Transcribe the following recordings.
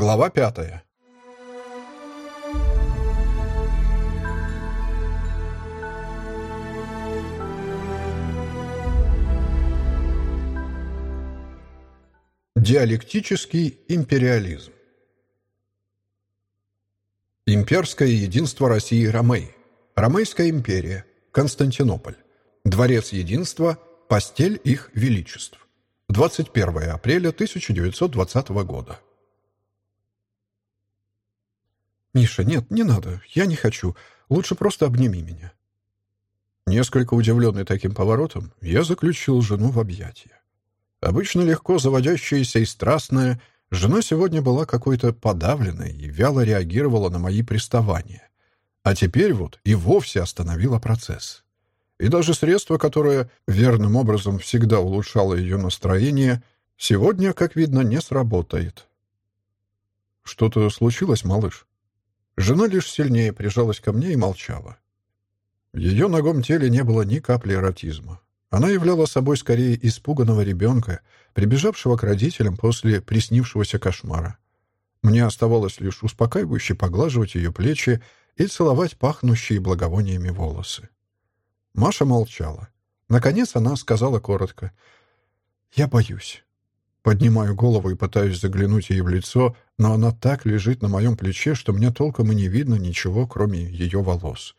Глава пятая. Диалектический империализм. Имперское единство России Ромей. Ромейская империя. Константинополь. Дворец единства. Постель их величеств. 21 апреля 1920 года. «Миша, нет, не надо. Я не хочу. Лучше просто обними меня». Несколько удивленный таким поворотом, я заключил жену в объятия. Обычно легко заводящаяся и страстная, жена сегодня была какой-то подавленной и вяло реагировала на мои приставания. А теперь вот и вовсе остановила процесс. И даже средство, которое верным образом всегда улучшало ее настроение, сегодня, как видно, не сработает. «Что-то случилось, малыш?» Жена лишь сильнее прижалась ко мне и молчала. В ее ногом теле не было ни капли эротизма. Она являла собой скорее испуганного ребенка, прибежавшего к родителям после приснившегося кошмара. Мне оставалось лишь успокаивающе поглаживать ее плечи и целовать пахнущие благовониями волосы. Маша молчала. Наконец она сказала коротко. «Я боюсь». Поднимаю голову и пытаюсь заглянуть ей в лицо, но она так лежит на моем плече, что мне толком и не видно ничего, кроме ее волос.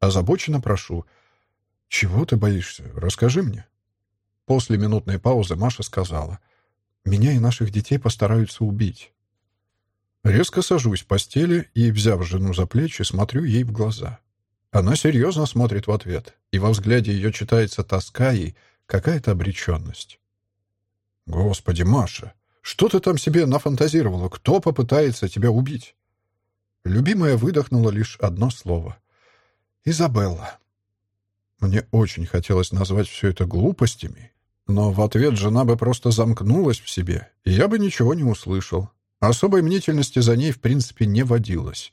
Озабоченно прошу — «Чего ты боишься? Расскажи мне». После минутной паузы Маша сказала. «Меня и наших детей постараются убить». Резко сажусь в постели и, взяв жену за плечи, смотрю ей в глаза. Она серьезно смотрит в ответ, и во взгляде ее читается тоска и какая-то обреченность. «Господи, Маша, что ты там себе нафантазировала? Кто попытается тебя убить?» Любимая выдохнула лишь одно слово. «Изабелла». Мне очень хотелось назвать все это глупостями, но в ответ жена бы просто замкнулась в себе, и я бы ничего не услышал. Особой мнительности за ней в принципе не водилось.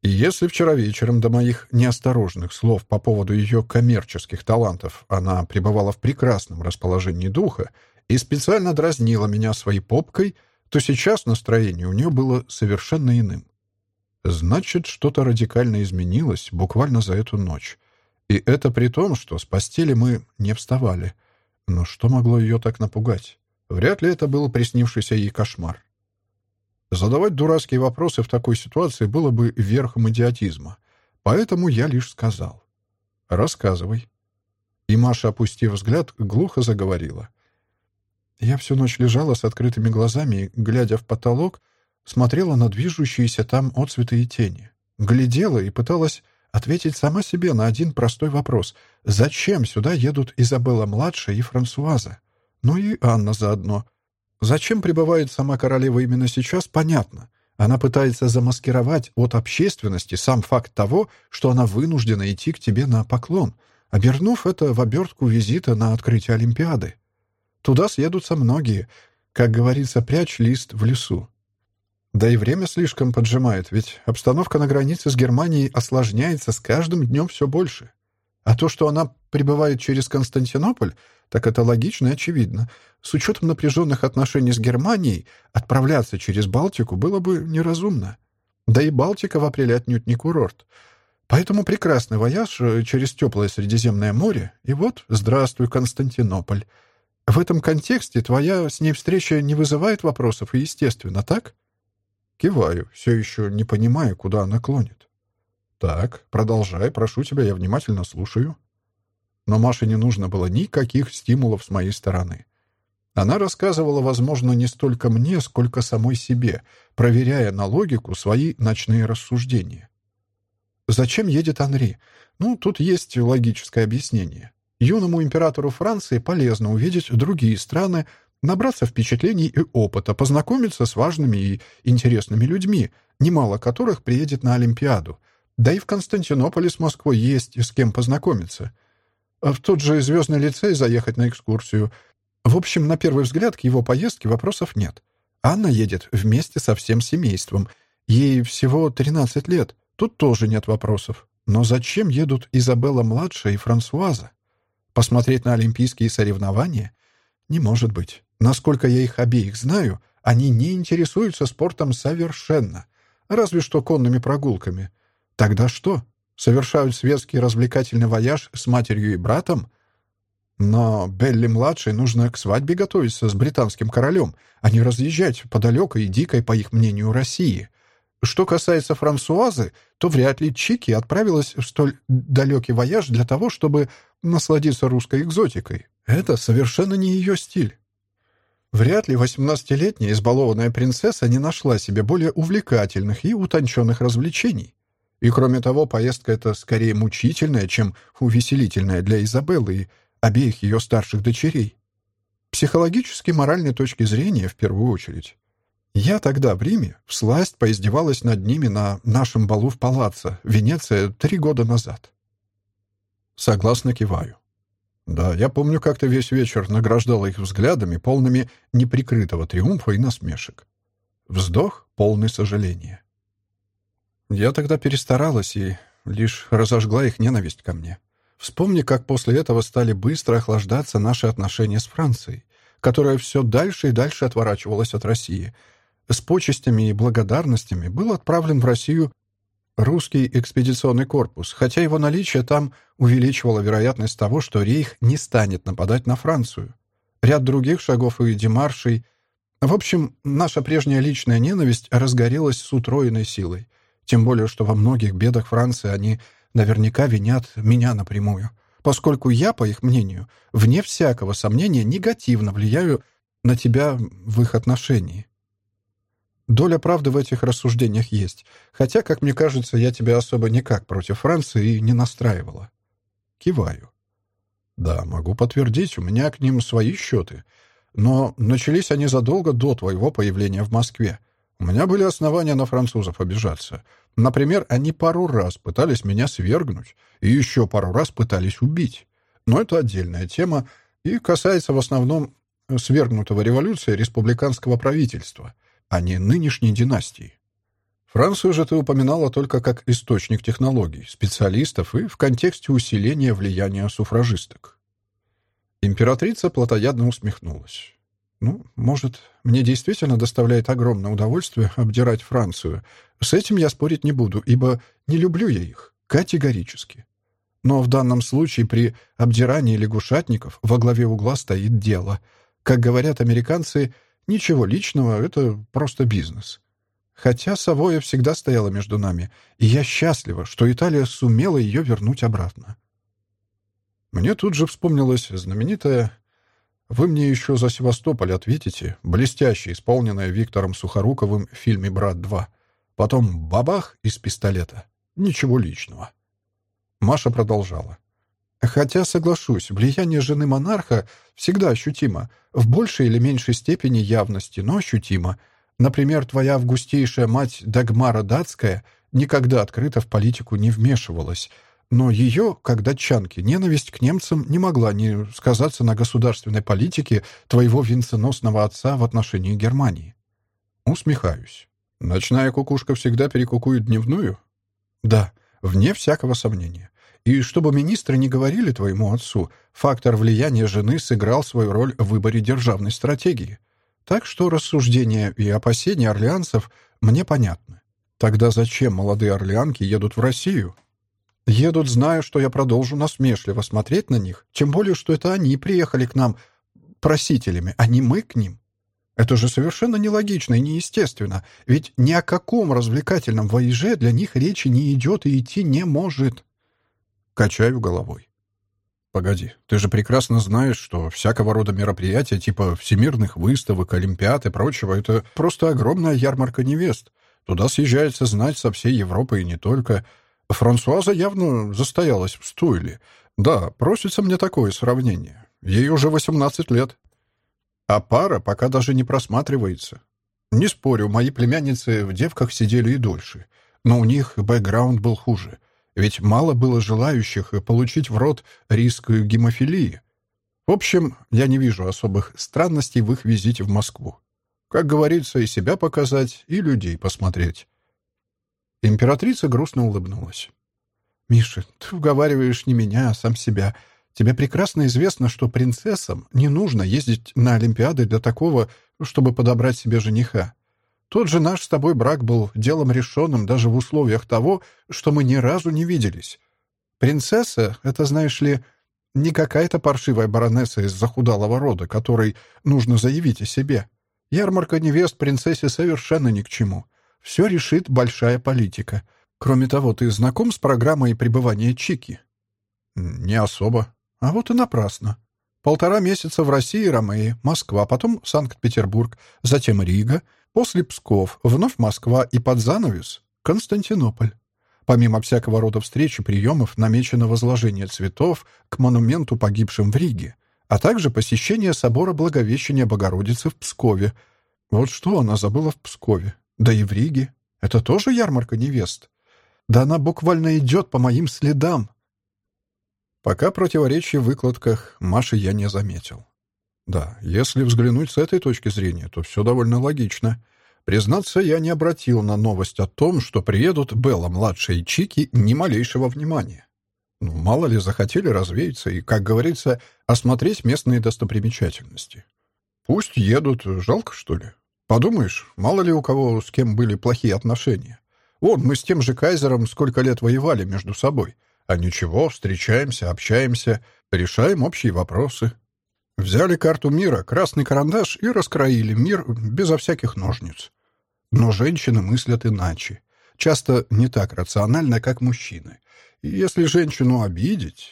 И если вчера вечером до моих неосторожных слов по поводу ее коммерческих талантов она пребывала в прекрасном расположении духа и специально дразнила меня своей попкой, то сейчас настроение у нее было совершенно иным. Значит, что-то радикально изменилось буквально за эту ночь. И это при том, что с постели мы не вставали. Но что могло ее так напугать? Вряд ли это был приснившийся ей кошмар. Задавать дурацкие вопросы в такой ситуации было бы верхом идиотизма. Поэтому я лишь сказал. «Рассказывай». И Маша, опустив взгляд, глухо заговорила. Я всю ночь лежала с открытыми глазами и, глядя в потолок, смотрела на движущиеся там отцветы и тени. Глядела и пыталась ответить сама себе на один простой вопрос. Зачем сюда едут Изабелла-младшая и Франсуаза? Ну и Анна заодно. Зачем прибывает сама королева именно сейчас, понятно. Она пытается замаскировать от общественности сам факт того, что она вынуждена идти к тебе на поклон, обернув это в обертку визита на открытие Олимпиады. Туда съедутся многие. Как говорится, прячь лист в лесу. Да и время слишком поджимает, ведь обстановка на границе с Германией осложняется с каждым днем все больше. А то, что она прибывает через Константинополь, так это логично и очевидно. С учетом напряженных отношений с Германией, отправляться через Балтику было бы неразумно. Да и Балтика в апреле отнюдь не курорт. Поэтому прекрасный вояж э, через теплое Средиземное море, и вот, здравствуй, Константинополь. В этом контексте твоя с ней встреча не вызывает вопросов, и естественно, так? Киваю, все еще не понимая, куда она клонит. «Так, продолжай, прошу тебя, я внимательно слушаю». Но Маше не нужно было никаких стимулов с моей стороны. Она рассказывала, возможно, не столько мне, сколько самой себе, проверяя на логику свои ночные рассуждения. Зачем едет Анри? Ну, тут есть логическое объяснение. Юному императору Франции полезно увидеть другие страны, набраться впечатлений и опыта, познакомиться с важными и интересными людьми, немало которых приедет на Олимпиаду. Да и в Константинополе с Москвой есть с кем познакомиться. А в тот же звездный лицей заехать на экскурсию. В общем, на первый взгляд к его поездке вопросов нет. Анна едет вместе со всем семейством. Ей всего 13 лет. Тут тоже нет вопросов. Но зачем едут Изабелла-младшая и Франсуаза? Посмотреть на олимпийские соревнования? Не может быть. Насколько я их обеих знаю, Они не интересуются спортом совершенно, разве что конными прогулками. Тогда что? Совершают светский развлекательный вояж с матерью и братом? Но Белли-младшей нужно к свадьбе готовиться с британским королем, а не разъезжать по далекой и дикой, по их мнению, России. Что касается Франсуазы, то вряд ли Чики отправилась в столь далекий вояж для того, чтобы насладиться русской экзотикой. Это совершенно не ее стиль. Вряд ли восемнадцатилетняя избалованная принцесса не нашла себе более увлекательных и утонченных развлечений. И кроме того, поездка эта скорее мучительная, чем увеселительная для Изабеллы и обеих ее старших дочерей. Психологически моральной точки зрения в первую очередь. Я тогда в Риме всласть поиздевалась над ними на нашем балу в палаццо, Венеция, три года назад. Согласно киваю. Да, я помню, как ты весь вечер награждала их взглядами, полными неприкрытого триумфа и насмешек. Вздох, полный сожаления. Я тогда перестаралась и лишь разожгла их ненависть ко мне. Вспомни, как после этого стали быстро охлаждаться наши отношения с Францией, которая все дальше и дальше отворачивалась от России — с почестями и благодарностями был отправлен в Россию русский экспедиционный корпус, хотя его наличие там увеличивало вероятность того, что Рейх не станет нападать на Францию. Ряд других шагов и демаршей. В общем, наша прежняя личная ненависть разгорелась с утроенной силой. Тем более, что во многих бедах Франции они наверняка винят меня напрямую, поскольку я, по их мнению, вне всякого сомнения негативно влияю на тебя в их отношении. Доля правды в этих рассуждениях есть, хотя, как мне кажется, я тебя особо никак против Франции и не настраивала. Киваю. Да, могу подтвердить, у меня к ним свои счеты. Но начались они задолго до твоего появления в Москве. У меня были основания на французов обижаться. Например, они пару раз пытались меня свергнуть и еще пару раз пытались убить. Но это отдельная тема и касается в основном свергнутого революции республиканского правительства — а не нынешней династии. Францию же ты упоминала только как источник технологий, специалистов и в контексте усиления влияния суфражисток. Императрица плотоядно усмехнулась. «Ну, может, мне действительно доставляет огромное удовольствие обдирать Францию. С этим я спорить не буду, ибо не люблю я их. Категорически. Но в данном случае при обдирании лягушатников во главе угла стоит дело. Как говорят американцы — Ничего личного, это просто бизнес. Хотя Савоя всегда стояла между нами, и я счастлива, что Италия сумела ее вернуть обратно. Мне тут же вспомнилась знаменитая «Вы мне еще за Севастополь ответите», блестяще исполненная Виктором Сухоруковым в фильме «Брат 2». Потом бабах из пистолета. Ничего личного. Маша продолжала. Хотя, соглашусь, влияние жены монарха всегда ощутимо, в большей или меньшей степени явности, но ощутимо. Например, твоя августейшая мать Дагмара Датская никогда открыто в политику не вмешивалась, но ее, как датчанки, ненависть к немцам не могла не сказаться на государственной политике твоего венценосного отца в отношении Германии. Усмехаюсь. Ночная кукушка всегда перекукует дневную? Да, вне всякого сомнения. И чтобы министры не говорили твоему отцу, фактор влияния жены сыграл свою роль в выборе державной стратегии. Так что рассуждения и опасения орлеанцев мне понятны. Тогда зачем молодые орлеанки едут в Россию? Едут, зная, что я продолжу насмешливо смотреть на них, тем более, что это они приехали к нам просителями, а не мы к ним. Это же совершенно нелогично и неестественно, ведь ни о каком развлекательном воеже для них речи не идет и идти не может. Качаю головой. Погоди, ты же прекрасно знаешь, что всякого рода мероприятия типа всемирных выставок, олимпиад и прочего — это просто огромная ярмарка невест. Туда съезжается знать со всей Европы и не только. Франсуаза явно застоялась в стойле. Да, просится мне такое сравнение. Ей уже 18 лет. А пара пока даже не просматривается. Не спорю, мои племянницы в девках сидели и дольше. Но у них бэкграунд был хуже — ведь мало было желающих получить в рот риск гемофилии. В общем, я не вижу особых странностей в их визите в Москву. Как говорится, и себя показать, и людей посмотреть. Императрица грустно улыбнулась. «Миша, ты уговариваешь не меня, а сам себя. Тебе прекрасно известно, что принцессам не нужно ездить на Олимпиады для такого чтобы подобрать себе жениха. Тот же наш с тобой брак был делом решенным даже в условиях того, что мы ни разу не виделись. Принцесса — это, знаешь ли, не какая-то паршивая баронесса из захудалого рода, которой нужно заявить о себе. Ярмарка невест принцессе совершенно ни к чему. Все решит большая политика. Кроме того, ты знаком с программой пребывания Чики? Не особо. А вот и напрасно. Полтора месяца в России, Ромеи, Москва, потом Санкт-Петербург, затем Рига — После Псков вновь Москва и под занавес — Константинополь. Помимо всякого рода встреч и приемов намечено возложение цветов к монументу погибшим в Риге, а также посещение собора Благовещения Богородицы в Пскове. Вот что она забыла в Пскове. Да и в Риге. Это тоже ярмарка невест. Да она буквально идет по моим следам. Пока противоречий в выкладках Маши я не заметил. Да, если взглянуть с этой точки зрения, то все довольно логично. Признаться, я не обратил на новость о том, что приедут Белла-младшая и Чики, ни малейшего внимания. Ну, мало ли, захотели развеяться и, как говорится, осмотреть местные достопримечательности. Пусть едут, жалко, что ли? Подумаешь, мало ли у кого с кем были плохие отношения. Вон, мы с тем же Кайзером сколько лет воевали между собой. А ничего, встречаемся, общаемся, решаем общие вопросы. Взяли карту мира, красный карандаш и раскроили мир безо всяких ножниц. Но женщины мыслят иначе. Часто не так рационально, как мужчины. И если женщину обидеть...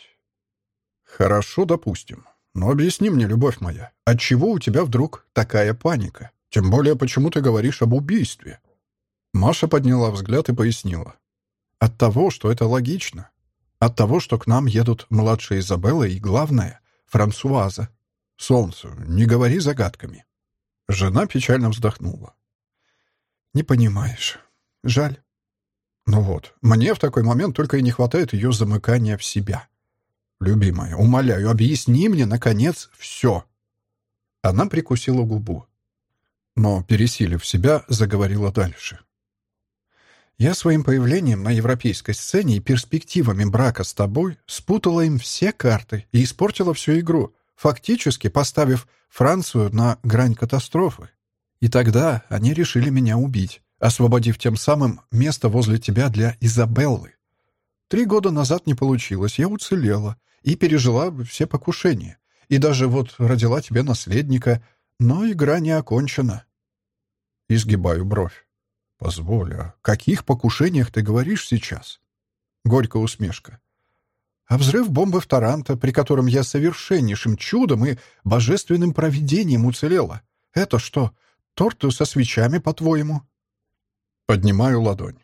Хорошо, допустим. Но объясни мне, любовь моя, отчего у тебя вдруг такая паника? Тем более, почему ты говоришь об убийстве? Маша подняла взгляд и пояснила. От того, что это логично. От того, что к нам едут младшая Изабелла и, главное, Франсуаза. «Солнцу, не говори загадками». Жена печально вздохнула. «Не понимаешь. Жаль. Ну вот, мне в такой момент только и не хватает ее замыкания в себя. Любимая, умоляю, объясни мне, наконец, все». Она прикусила губу. Но, пересилив себя, заговорила дальше. «Я своим появлением на европейской сцене и перспективами брака с тобой спутала им все карты и испортила всю игру фактически поставив Францию на грань катастрофы. И тогда они решили меня убить, освободив тем самым место возле тебя для Изабеллы. Три года назад не получилось, я уцелела и пережила все покушения. И даже вот родила тебе наследника, но игра не окончена. Изгибаю бровь. Позволь, о каких покушениях ты говоришь сейчас? Горькая усмешка. А взрыв бомбы в Таранто, при котором я совершеннейшим чудом и божественным провидением уцелела. Это что, торт со свечами, по-твоему? Поднимаю ладонь.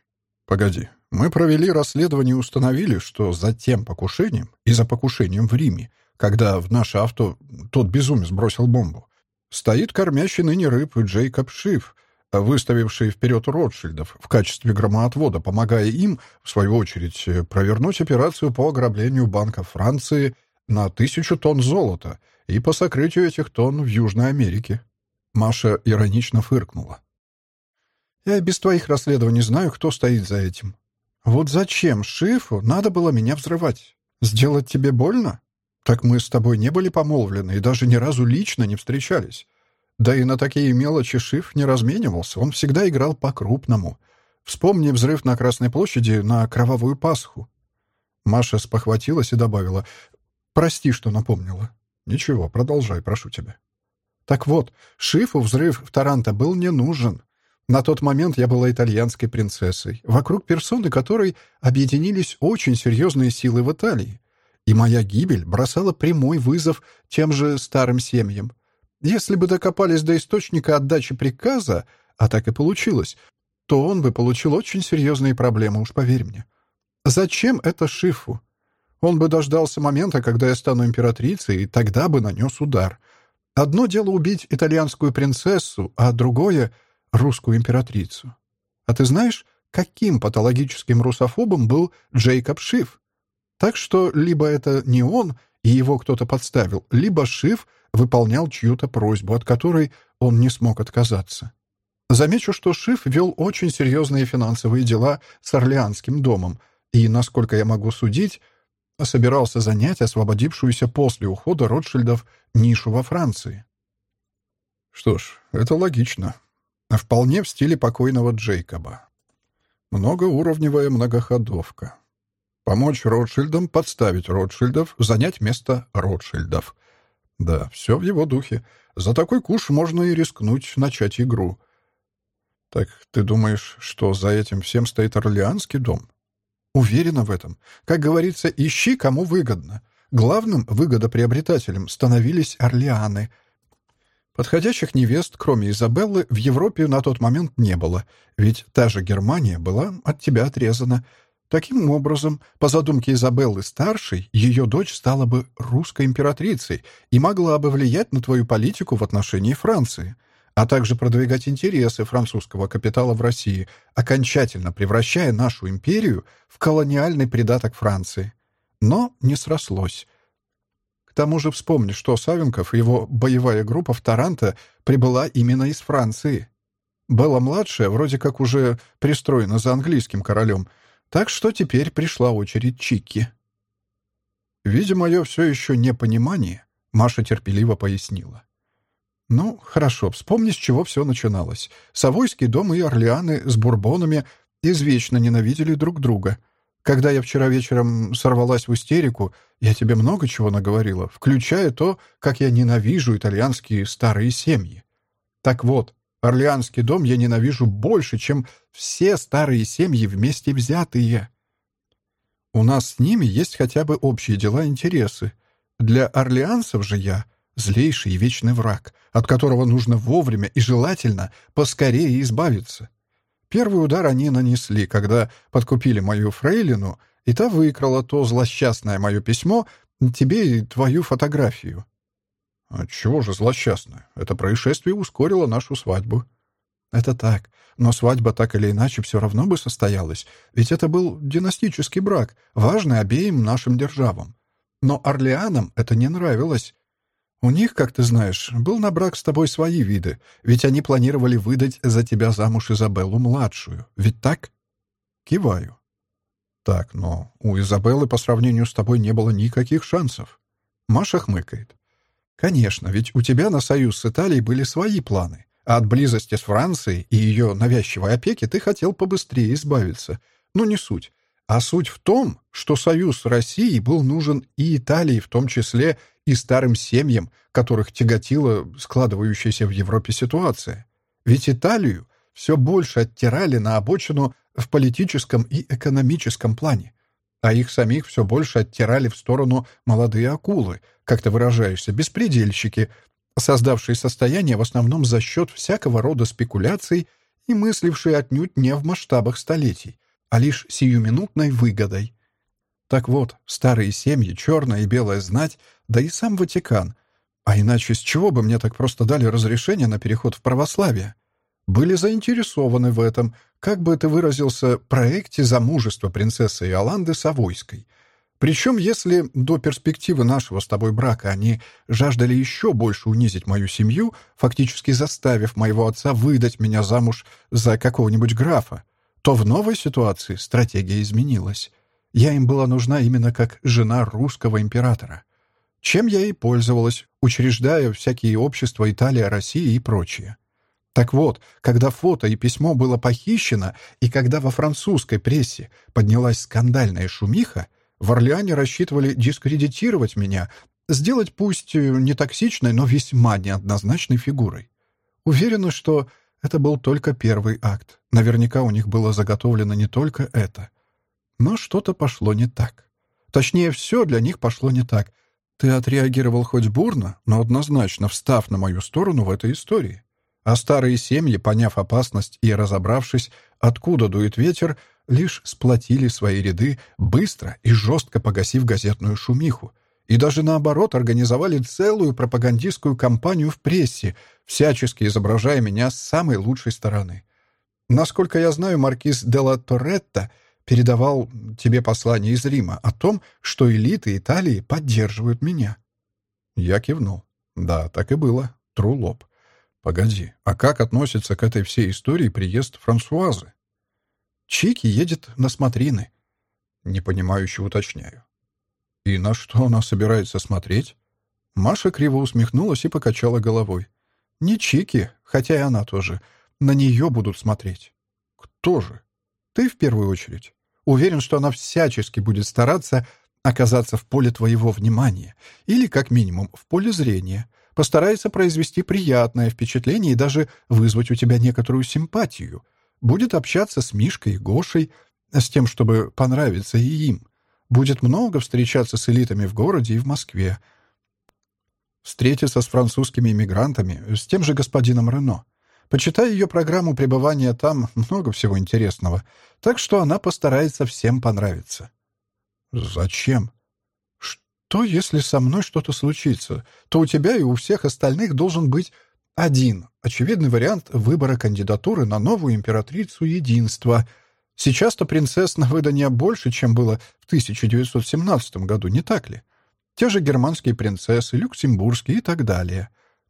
Погоди. Мы провели расследование и установили, что за тем покушением и за покушением в Риме, когда в наше авто тот безумец бросил бомбу, стоит кормящий ныне рыб Джейкоб Шиф, выставивший вперед Ротшильдов в качестве громоотвода, помогая им, в свою очередь, провернуть операцию по ограблению Банка Франции на тысячу тонн золота и по сокрытию этих тонн в Южной Америке. Маша иронично фыркнула. «Я без твоих расследований знаю, кто стоит за этим. Вот зачем Шифу надо было меня взрывать? Сделать тебе больно? Так мы с тобой не были помолвлены и даже ни разу лично не встречались. Да и на такие мелочи Шиф не разменивался, он всегда играл по-крупному. Вспомни взрыв на Красной площади на Кровавую Пасху. Маша спохватилась и добавила, «Прости, что напомнила». «Ничего, продолжай, прошу тебя». Так вот, Шифу взрыв в Таранто был не нужен. На тот момент я была итальянской принцессой, вокруг персоны которой объединились очень серьезные силы в Италии. И моя гибель бросала прямой вызов тем же старым семьям — если бы докопались до источника отдачи приказа, а так и получилось, то он бы получил очень серьезные проблемы, уж поверь мне. Зачем это Шифу? Он бы дождался момента, когда я стану императрицей, и тогда бы нанес удар. Одно дело убить итальянскую принцессу, а другое — русскую императрицу. А ты знаешь, каким патологическим русофобом был Джейкоб Шиф? Так что либо это не он, и его кто-то подставил, либо Шиф выполнял чью-то просьбу, от которой он не смог отказаться. Замечу, что Шиф вел очень серьезные финансовые дела с Орлеанским домом и, насколько я могу судить, собирался занять освободившуюся после ухода Ротшильдов нишу во Франции. Что ж, это логично. Вполне в стиле покойного Джейкоба. Многоуровневая многоходовка. Помочь Ротшильдам подставить Ротшильдов, занять место Ротшильдов. Да, все в его духе. За такой куш можно и рискнуть начать игру. Так ты думаешь, что за этим всем стоит Орлеанский дом? Уверена в этом. Как говорится, ищи, кому выгодно. Главным выгодоприобретателем становились Орлеаны. Подходящих невест, кроме Изабеллы, в Европе на тот момент не было, ведь та же Германия была от тебя отрезана — Таким образом, по задумке Изабеллы-старшей, ее дочь стала бы русской императрицей и могла бы влиять на твою политику в отношении Франции, а также продвигать интересы французского капитала в России, окончательно превращая нашу империю в колониальный придаток Франции. Но не срослось. К тому же вспомни, что Савенков и его боевая группа в Таранто прибыла именно из Франции. Белла-младшая вроде как уже пристроена за английским королем — так что теперь пришла очередь Чики. Видя мое все еще непонимание, Маша терпеливо пояснила. «Ну, хорошо, вспомни, с чего все начиналось. Савойский дом и Орлеаны с бурбонами извечно ненавидели друг друга. Когда я вчера вечером сорвалась в истерику, я тебе много чего наговорила, включая то, как я ненавижу итальянские старые семьи. Так вот, Орлеанский дом я ненавижу больше, чем все старые семьи вместе взятые. У нас с ними есть хотя бы общие дела и интересы. Для орлеанцев же я — злейший и вечный враг, от которого нужно вовремя и желательно поскорее избавиться. Первый удар они нанесли, когда подкупили мою фрейлину, и та выкрала то злосчастное мое письмо тебе и твою фотографию. «Отчего же злосчастно? Это происшествие ускорило нашу свадьбу». «Это так. Но свадьба так или иначе все равно бы состоялась, ведь это был династический брак, важный обеим нашим державам. Но Орлеанам это не нравилось. У них, как ты знаешь, был на брак с тобой свои виды, ведь они планировали выдать за тебя замуж Изабеллу-младшую. Ведь так?» Киваю. «Так, но у Изабеллы по сравнению с тобой не было никаких шансов». Маша хмыкает. Конечно, ведь у тебя на союз с Италией были свои планы, а от близости с Францией и ее навязчивой опеки ты хотел побыстрее избавиться. Но не суть. А суть в том, что союз с Россией был нужен и Италии в том числе, и старым семьям, которых тяготила складывающаяся в Европе ситуация. Ведь Италию все больше оттирали на обочину в политическом и экономическом плане а их самих все больше оттирали в сторону молодые акулы, как ты выражаешься, беспредельщики, создавшие состояние в основном за счет всякого рода спекуляций и мыслившие отнюдь не в масштабах столетий, а лишь сиюминутной выгодой. Так вот, старые семьи, черная и белая знать, да и сам Ватикан. А иначе с чего бы мне так просто дали разрешение на переход в православие? были заинтересованы в этом, как бы это выразился, проекте замужества принцессы Иоланды Савойской. Причем, если до перспективы нашего с тобой брака они жаждали еще больше унизить мою семью, фактически заставив моего отца выдать меня замуж за какого-нибудь графа, то в новой ситуации стратегия изменилась. Я им была нужна именно как жена русского императора. Чем я и пользовалась, учреждая всякие общества Италия, Россия и прочее. Так вот, когда фото и письмо было похищено, и когда во французской прессе поднялась скандальная шумиха, в Орлеане рассчитывали дискредитировать меня, сделать пусть не токсичной, но весьма неоднозначной фигурой. Уверена, что это был только первый акт. Наверняка у них было заготовлено не только это. Но что-то пошло не так. Точнее, все для них пошло не так. Ты отреагировал хоть бурно, но однозначно встав на мою сторону в этой истории. А старые семьи, поняв опасность и разобравшись, откуда дует ветер, лишь сплотили свои ряды, быстро и жестко погасив газетную шумиху, и даже наоборот организовали целую пропагандистскую кампанию в прессе, всячески изображая меня с самой лучшей стороны. Насколько я знаю, маркиз де ла Торретто передавал тебе послание из Рима о том, что элиты Италии поддерживают меня. Я кивнул. Да, так и было. Тру лоб. Погоди, а как относится к этой всей истории приезд Франсуазы? Чики едет на смотрины. Непонимающе уточняю. И на что она собирается смотреть? Маша криво усмехнулась и покачала головой. Не Чики, хотя и она тоже. На нее будут смотреть. Кто же? Ты в первую очередь. Уверен, что она всячески будет стараться оказаться в поле твоего внимания или, как минимум, в поле зрения. Постарается произвести приятное впечатление и даже вызвать у тебя некоторую симпатию. Будет общаться с Мишкой и Гошей, с тем, чтобы понравиться и им. Будет много встречаться с элитами в городе и в Москве. Встретиться с французскими иммигрантами, с тем же господином Рено. Почитай ее программу пребывания там, много всего интересного. Так что она постарается всем понравиться. Зачем? Что, если со мной что-то случится? То у тебя и у всех остальных должен быть один очевидный вариант выбора кандидатуры на новую императрицу единства. Сейчас-то принцесс на выданье больше, чем было в 1917 году, не так ли? Те же германские принцессы, люксембургские и так далее.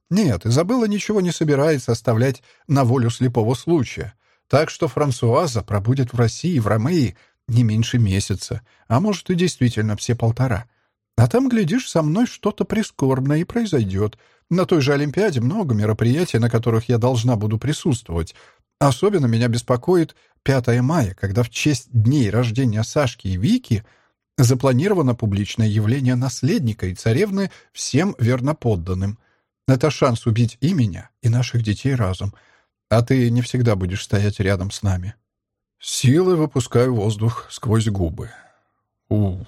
Нет, Изабелла ничего не собирается оставлять на волю слепого случая. Так что Франсуаза пробудет в России, в Ромеи, не меньше месяца, а может и действительно все полтора. А там, глядишь, со мной что-то прискорбное и произойдет. На той же Олимпиаде много мероприятий, на которых я должна буду присутствовать. Особенно меня беспокоит 5 мая, когда в честь дней рождения Сашки и Вики запланировано публичное явление наследника и царевны всем верноподданным. Это шанс убить и меня, и наших детей разом. А ты не всегда будешь стоять рядом с нами. Силой выпускаю воздух сквозь губы. Уф.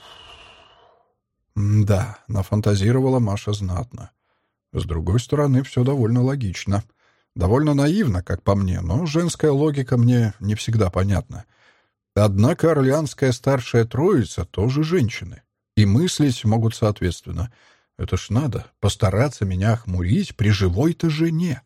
Да, нафантазировала Маша знатно. С другой стороны, все довольно логично. Довольно наивно, как по мне, но женская логика мне не всегда понятна. Однако Орлеанская старшая троица тоже женщины. И мыслить могут соответственно. Это ж надо, постараться меня охмурить при живой-то жене.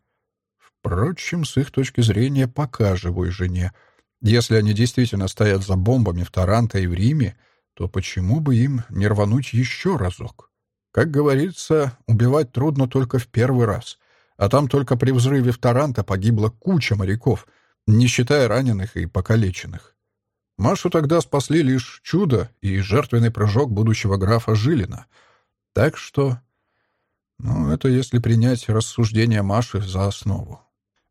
Впрочем, с их точки зрения, пока живой жене — если они действительно стоят за бомбами в Таранто и в Риме, то почему бы им не рвануть еще разок? Как говорится, убивать трудно только в первый раз. А там только при взрыве в Таранто погибла куча моряков, не считая раненых и покалеченных. Машу тогда спасли лишь чудо и жертвенный прыжок будущего графа Жилина. Так что... Ну, это если принять рассуждения Маши за основу.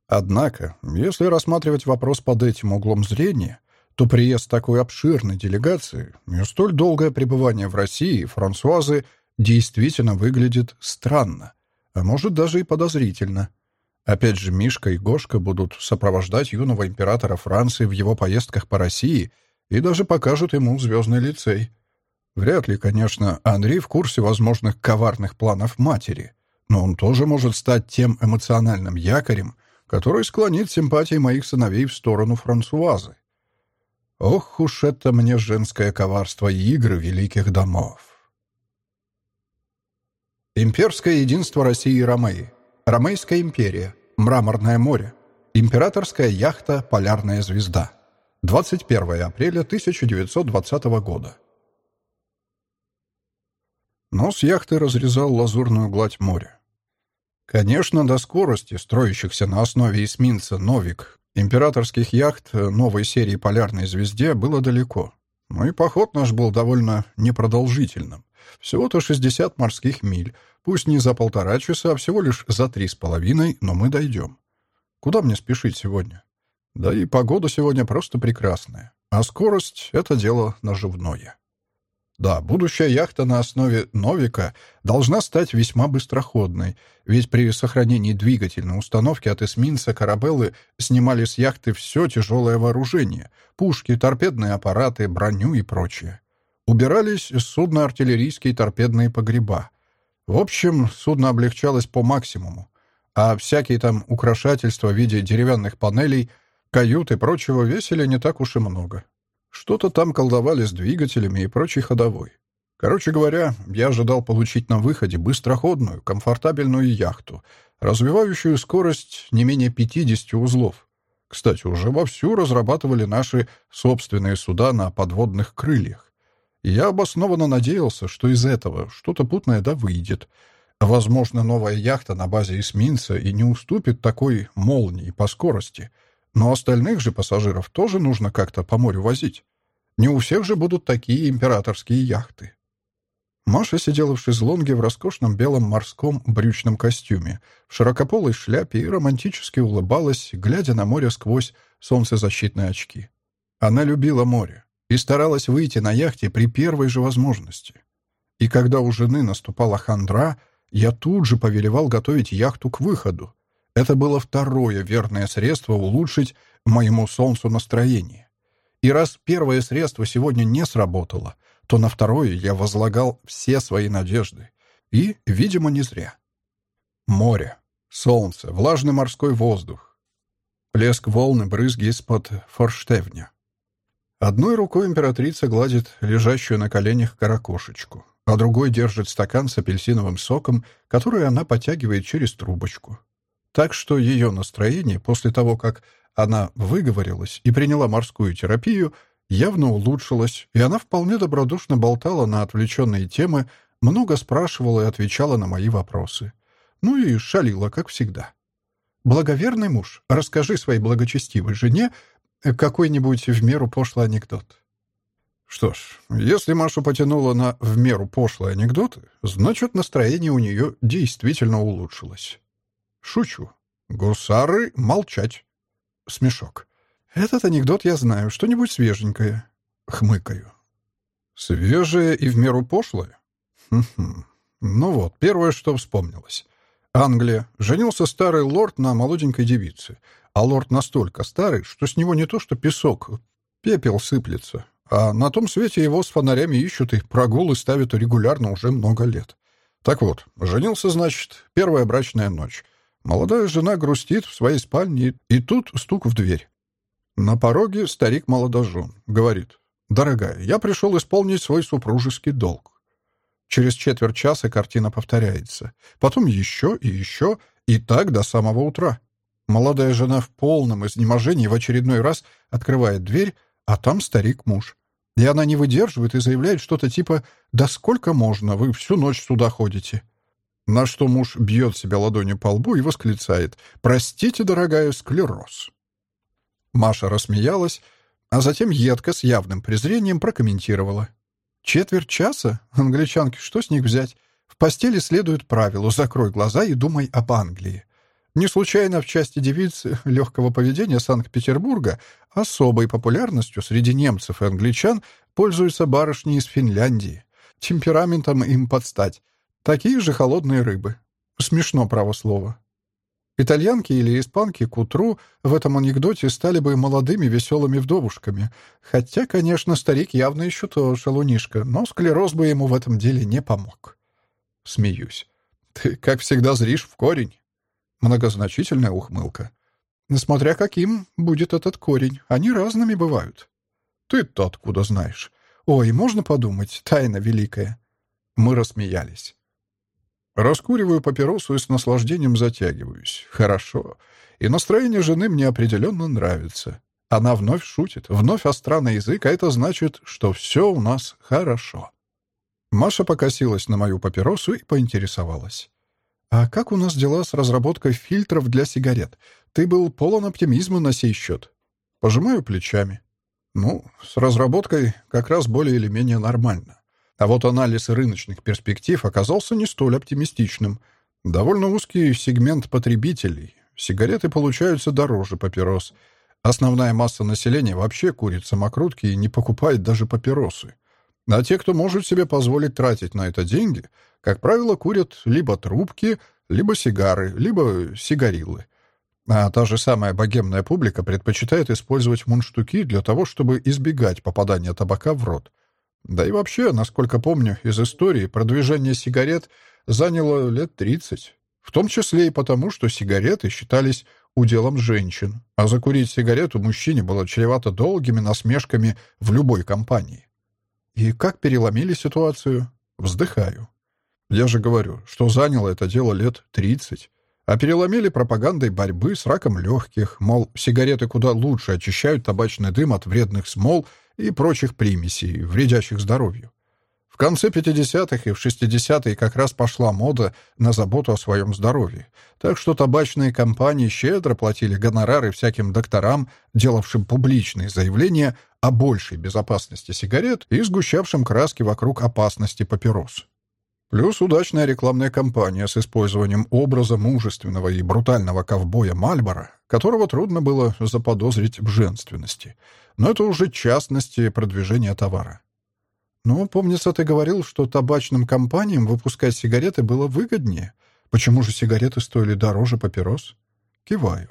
Однако, если рассматривать вопрос под этим углом зрения, то приезд такой обширной делегации и столь долгое пребывание в России Франсуазы действительно выглядит странно, а может даже и подозрительно. Опять же, Мишка и Гошка будут сопровождать юного императора Франции в его поездках по России и даже покажут ему звездный лицей. Вряд ли, конечно, Андрей в курсе возможных коварных планов матери, но он тоже может стать тем эмоциональным якорем, который склонит симпатии моих сыновей в сторону Франсуазы. Ох уж это мне женское коварство и игры великих домов. Имперское единство России и Ромеи. Ромейская империя. Мраморное море. Императорская яхта «Полярная звезда». 21 апреля 1920 года. Нос яхты разрезал лазурную гладь моря. Конечно, до скорости, строящихся на основе эсминца «Новик», императорских яхт новой серии «Полярной звезде» было далеко. Ну и поход наш был довольно непродолжительным. Всего-то 60 морских миль, пусть не за полтора часа, а всего лишь за три с половиной, но мы дойдем. Куда мне спешить сегодня? Да и погода сегодня просто прекрасная. А скорость — это дело наживное. Да, будущая яхта на основе «Новика» должна стать весьма быстроходной, ведь при сохранении двигательной установки от эсминца «Карабеллы» снимали с яхты все тяжелое вооружение — пушки, торпедные аппараты, броню и прочее. Убирались с судна артиллерийские торпедные погреба. В общем, судно облегчалось по максимуму, а всякие там украшательства в виде деревянных панелей, кают и прочего весили не так уж и много. Что-то там колдовали с двигателями и прочей ходовой. Короче говоря, я ожидал получить на выходе быстроходную, комфортабельную яхту, развивающую скорость не менее 50 узлов. Кстати, уже вовсю разрабатывали наши собственные суда на подводных крыльях. Я обоснованно надеялся, что из этого что-то путное да выйдет. Возможно, новая яхта на базе эсминца и не уступит такой молнии по скорости — но остальных же пассажиров тоже нужно как-то по морю возить. Не у всех же будут такие императорские яхты. Маша сидела в шезлонге в роскошном белом морском брючном костюме, в широкополой шляпе и романтически улыбалась, глядя на море сквозь солнцезащитные очки. Она любила море и старалась выйти на яхте при первой же возможности. И когда у жены наступала хандра, я тут же повелевал готовить яхту к выходу. Это было второе верное средство улучшить моему солнцу настроение. И раз первое средство сегодня не сработало — то на второе я возлагал все свои надежды. И, видимо, не зря. Море, солнце, влажный морской воздух, плеск волны, брызги из-под форштевня. Одной рукой императрица гладит лежащую на коленях каракошечку, а другой держит стакан с апельсиновым соком, который она потягивает через трубочку. Так что ее настроение после того, как она выговорилась и приняла морскую терапию, явно улучшилась, и она вполне добродушно болтала на отвлеченные темы, много спрашивала и отвечала на мои вопросы. Ну и шалила, как всегда. «Благоверный муж, расскажи своей благочестивой жене какой-нибудь в меру пошлый анекдот». Что ж, если Машу потянуло на в меру пошлые анекдоты, значит, настроение у нее действительно улучшилось. Шучу. Гусары молчать. Смешок. «Этот анекдот я знаю. Что-нибудь свеженькое». Хмыкаю. «Свежее и в меру пошлое?» Ну вот, первое, что вспомнилось. Англия. Женился старый лорд на молоденькой девице. А лорд настолько старый, что с него не то что песок, пепел сыплется. А на том свете его с фонарями ищут и прогулы ставят регулярно уже много лет. Так вот, женился, значит, первая брачная ночь. Молодая жена грустит в своей спальне, и тут стук в дверь. На пороге старик-молодожен. Говорит, «Дорогая, я пришел исполнить свой супружеский долг». Через четверть часа картина повторяется. Потом еще и еще, и так до самого утра. Молодая жена в полном изнеможении в очередной раз открывает дверь, а там старик-муж. И она не выдерживает и заявляет что-то типа «Да сколько можно? Вы всю ночь сюда ходите». На что муж бьет себя ладонью по лбу и восклицает «Простите, дорогая, склероз». Маша рассмеялась, а затем едко с явным презрением прокомментировала. «Четверть часа? Англичанки, что с них взять? В постели следует правилу «закрой глаза и думай об Англии». Не случайно в части девиц легкого поведения Санкт-Петербурга особой популярностью среди немцев и англичан пользуются барышни из Финляндии. Темпераментом им подстать. Такие же холодные рыбы. Смешно, право слово. Итальянки или испанки к утру в этом анекдоте стали бы молодыми веселыми вдовушками. Хотя, конечно, старик явно еще то шалунишка, но склероз бы ему в этом деле не помог. Смеюсь. Ты, как всегда, зришь в корень. Многозначительная ухмылка. Смотря каким будет этот корень. Они разными бывают. Ты-то откуда знаешь? Ой, можно подумать, тайна великая. Мы рассмеялись. Раскуриваю папиросу и с наслаждением затягиваюсь. Хорошо. И настроение жены мне определенно нравится. Она вновь шутит, вновь остра на язык, а это значит, что все у нас хорошо. Маша покосилась на мою папиросу и поинтересовалась. «А как у нас дела с разработкой фильтров для сигарет? Ты был полон оптимизма на сей счет». Пожимаю плечами. «Ну, с разработкой как раз более или менее нормально. А вот анализ рыночных перспектив оказался не столь оптимистичным. Довольно узкий сегмент потребителей. Сигареты получаются дороже папирос. Основная масса населения вообще курит самокрутки и не покупает даже папиросы. А те, кто может себе позволить тратить на это деньги, как правило, курят либо трубки, либо сигары, либо сигарилы. А та же самая богемная публика предпочитает использовать мундштуки для того, чтобы избегать попадания табака в рот. Да и вообще, насколько помню из истории, продвижение сигарет заняло лет 30. В том числе и потому, что сигареты считались уделом женщин, а закурить сигарету мужчине было чревато долгими насмешками в любой компании. И как переломили ситуацию? Вздыхаю. Я же говорю, что заняло это дело лет 30. А переломили пропагандой борьбы с раком легких, мол, сигареты куда лучше очищают табачный дым от вредных смол и прочих примесей, вредящих здоровью. В конце 50-х и в 60-е как раз пошла мода на заботу о своем здоровье, так что табачные компании щедро платили гонорары всяким докторам, делавшим публичные заявления о большей безопасности сигарет и сгущавшим краски вокруг опасности папирос. Плюс удачная рекламная кампания с использованием образа мужественного и брутального ковбоя Мальбора, которого трудно было заподозрить в женственности. Но это уже частности продвижения товара. «Ну, помнится, ты говорил, что табачным компаниям выпускать сигареты было выгоднее. Почему же сигареты стоили дороже папирос?» Киваю.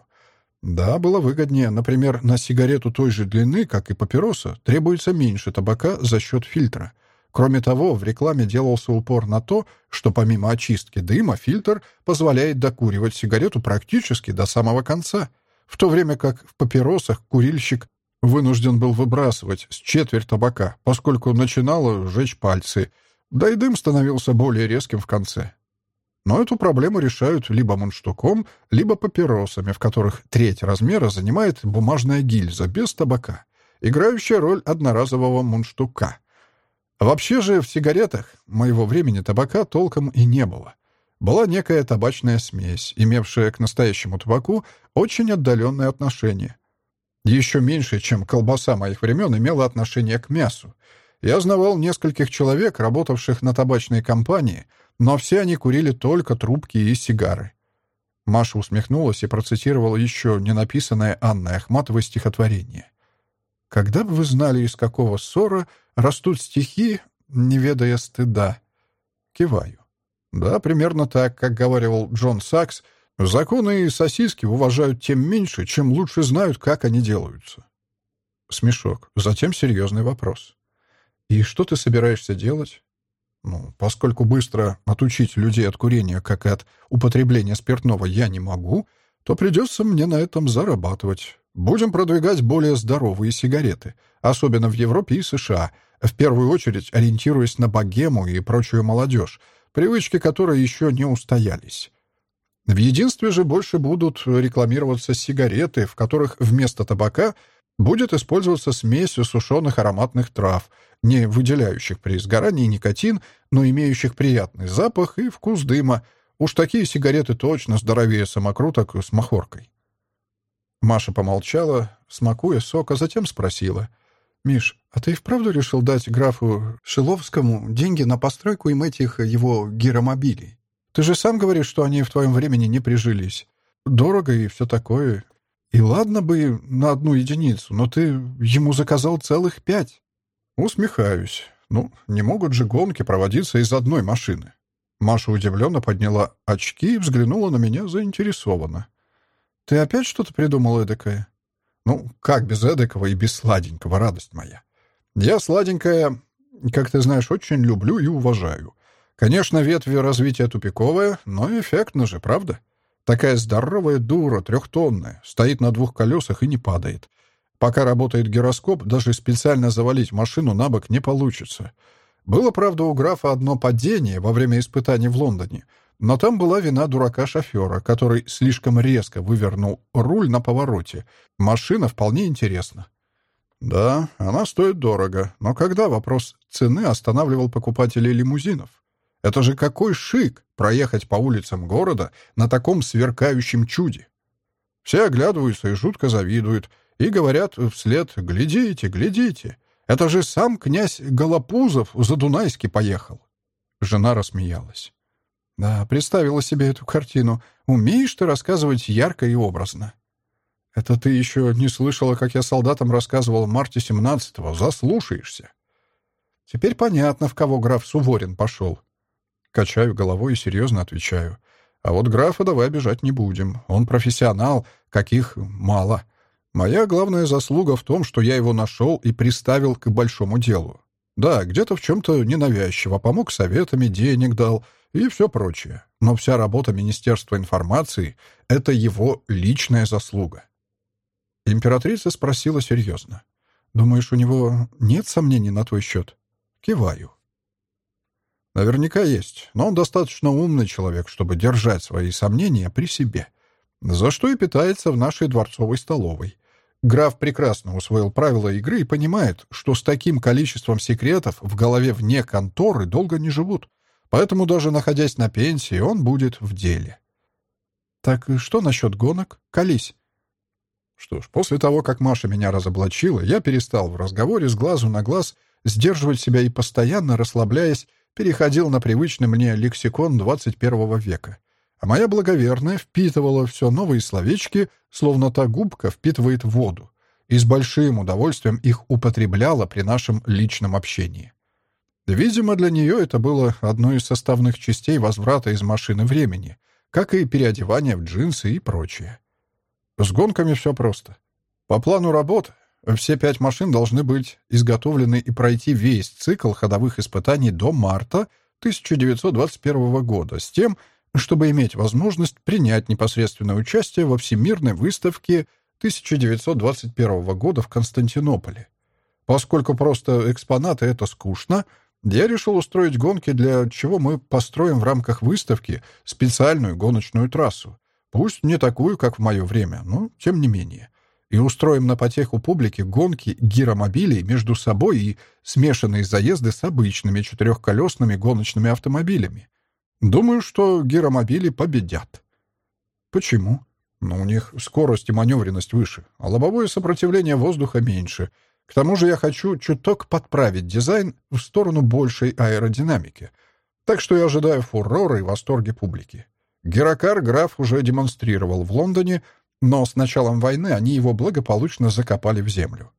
«Да, было выгоднее. Например, на сигарету той же длины, как и папироса, требуется меньше табака за счет фильтра. Кроме того, в рекламе делался упор на то, что помимо очистки дыма, фильтр позволяет докуривать сигарету практически до самого конца, в то время как в папиросах курильщик вынужден был выбрасывать с четверть табака, поскольку начинало жечь пальцы, да и дым становился более резким в конце. Но эту проблему решают либо мундштуком, либо папиросами, в которых треть размера занимает бумажная гильза без табака, играющая роль одноразового мундштука. Вообще же в сигаретах моего времени табака толком и не было. Была некая табачная смесь, имевшая к настоящему табаку очень отдаленное отношение — еще меньше, чем колбаса моих времен, имела отношение к мясу. Я знавал нескольких человек, работавших на табачной компании, но все они курили только трубки и сигары. Маша усмехнулась и процитировала еще не написанное Анной Ахматовой стихотворение. «Когда бы вы знали, из какого ссора растут стихи, не ведая стыда?» Киваю. Да, примерно так, как говорил Джон Сакс — Законы и сосиски уважают тем меньше, чем лучше знают, как они делаются. Смешок. Затем серьезный вопрос. И что ты собираешься делать? Ну, поскольку быстро отучить людей от курения, как и от употребления спиртного, я не могу, то придется мне на этом зарабатывать. Будем продвигать более здоровые сигареты, особенно в Европе и США, в первую очередь ориентируясь на богему и прочую молодежь, привычки которой еще не устоялись. В единстве же больше будут рекламироваться сигареты, в которых вместо табака будет использоваться смесь сушеных ароматных трав, не выделяющих при сгорании никотин, но имеющих приятный запах и вкус дыма. Уж такие сигареты точно здоровее самокруток с махоркой. Маша помолчала, смакуя сок, а затем спросила. «Миш, а ты и вправду решил дать графу Шиловскому деньги на постройку им этих его гиромобилей?» Ты же сам говоришь, что они в твоем времени не прижились. Дорого и все такое. И ладно бы на одну единицу, но ты ему заказал целых пять. Усмехаюсь. Ну, не могут же гонки проводиться из одной машины. Маша удивленно подняла очки и взглянула на меня заинтересованно. «Ты опять что-то придумал эдакое?» «Ну, как без эдакого и без сладенького, радость моя? Я сладенькое, как ты знаешь, очень люблю и уважаю. Конечно, ветви развития тупиковая, но эффектно же, правда? Такая здоровая дура, трехтонная, стоит на двух колесах и не падает. Пока работает гироскоп, даже специально завалить машину на бок не получится. Было, правда, у графа одно падение во время испытаний в Лондоне, но там была вина дурака-шофера, который слишком резко вывернул руль на повороте. Машина вполне интересна. Да, она стоит дорого, но когда вопрос цены останавливал покупателей лимузинов? Это же какой шик проехать по улицам города на таком сверкающем чуде. Все оглядываются и жутко завидуют, и говорят вслед «Глядите, глядите, это же сам князь Голопузов за Дунайски поехал». Жена рассмеялась. «Да, представила себе эту картину. Умеешь ты рассказывать ярко и образно?» «Это ты еще не слышала, как я солдатам рассказывал в марте 17-го. Заслушаешься». Теперь понятно, в кого граф Суворин пошел. Качаю головой и серьезно отвечаю. А вот графа давай обижать не будем. Он профессионал, каких мало. Моя главная заслуга в том, что я его нашел и приставил к большому делу. Да, где-то в чем-то ненавязчиво, помог советами, денег дал и все прочее. Но вся работа Министерства информации — это его личная заслуга. Императрица спросила серьезно. «Думаешь, у него нет сомнений на твой счет?» Киваю. Наверняка есть, но он достаточно умный человек, чтобы держать свои сомнения при себе. За что и питается в нашей дворцовой столовой. Граф прекрасно усвоил правила игры и понимает, что с таким количеством секретов в голове вне конторы долго не живут. Поэтому даже находясь на пенсии, он будет в деле. «Так что насчет гонок? Колись». Что ж, после того, как Маша меня разоблачила, я перестал в разговоре с глазу на глаз сдерживать себя и, постоянно расслабляясь, переходил на привычный мне лексикон 21 века, а моя благоверная впитывала все новые словечки, словно та губка впитывает воду, и с большим удовольствием их употребляла при нашем личном общении. Видимо, для нее это было одной из составных частей возврата из машины времени, как и переодевание в джинсы и прочее. С гонками все просто. По плану работ все пять машин должны быть изготовлены и пройти весь цикл ходовых испытаний до марта 1921 года с тем, чтобы иметь возможность принять непосредственное участие во Всемирной выставке 1921 года в Константинополе. Поскольку просто экспонаты — это скучно, я решил устроить гонки, для чего мы построим в рамках выставки специальную гоночную трассу. Пусть не такую, как в мое время, но тем не менее и устроим на потеху публики гонки гиромобилей между собой и смешанные заезды с обычными четырехколесными гоночными автомобилями. Думаю, что гиромобили победят. Почему? Ну, у них скорость и маневренность выше, а лобовое сопротивление воздуха меньше. К тому же я хочу чуток подправить дизайн в сторону большей аэродинамики. Так что я ожидаю фурора и восторги публики. Герокар граф уже демонстрировал в Лондоне — но с началом войны они его благополучно закопали в землю.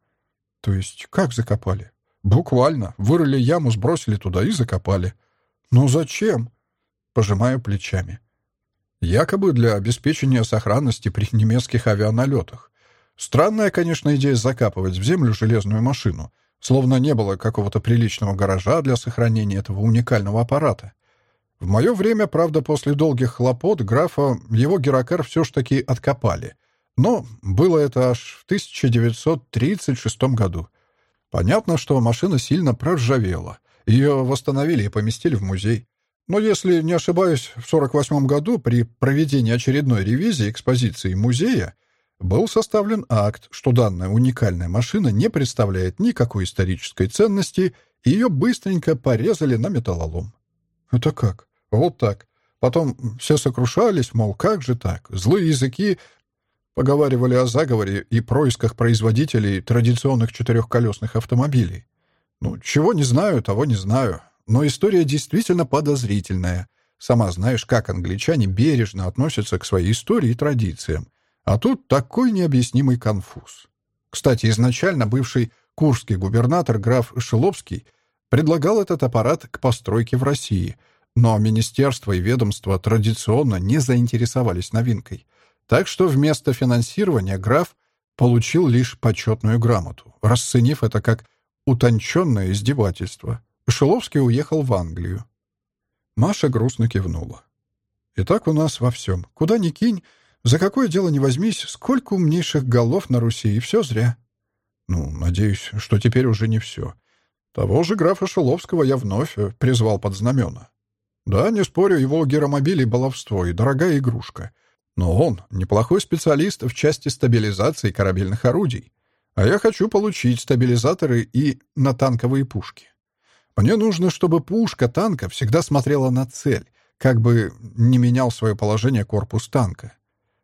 То есть как закопали? Буквально. Вырыли яму, сбросили туда и закопали. Ну зачем? Пожимаю плечами. Якобы для обеспечения сохранности при немецких авианалетах. Странная, конечно, идея закапывать в землю железную машину, словно не было какого-то приличного гаража для сохранения этого уникального аппарата. В мое время, правда, после долгих хлопот, графа его герокар все ж таки откопали. Но было это аж в 1936 году. Понятно, что машина сильно проржавела. Ее восстановили и поместили в музей. Но если не ошибаюсь, в 1948 году при проведении очередной ревизии экспозиции музея был составлен акт, что данная уникальная машина не представляет никакой исторической ценности, и ее быстренько порезали на металлолом. Это как? Вот так. Потом все сокрушались, мол, как же так? Злые языки поговаривали о заговоре и происках производителей традиционных четырехколесных автомобилей. Ну, чего не знаю, того не знаю. Но история действительно подозрительная. Сама знаешь, как англичане бережно относятся к своей истории и традициям. А тут такой необъяснимый конфуз. Кстати, изначально бывший курский губернатор граф Шиловский предлагал этот аппарат к постройке в России — но министерство и ведомство традиционно не заинтересовались новинкой. Так что вместо финансирования граф получил лишь почетную грамоту, расценив это как утонченное издевательство. Шиловский уехал в Англию. Маша грустно кивнула. «И так у нас во всем. Куда ни кинь, за какое дело не возьмись, сколько умнейших голов на Руси, и все зря». «Ну, надеюсь, что теперь уже не все. Того же графа Шиловского я вновь призвал под знамена. Да, не спорю, его гиромобиль и баловство, и дорогая игрушка. Но он неплохой специалист в части стабилизации корабельных орудий. А я хочу получить стабилизаторы и на танковые пушки. Мне нужно, чтобы пушка танка всегда смотрела на цель, как бы не менял свое положение корпус танка.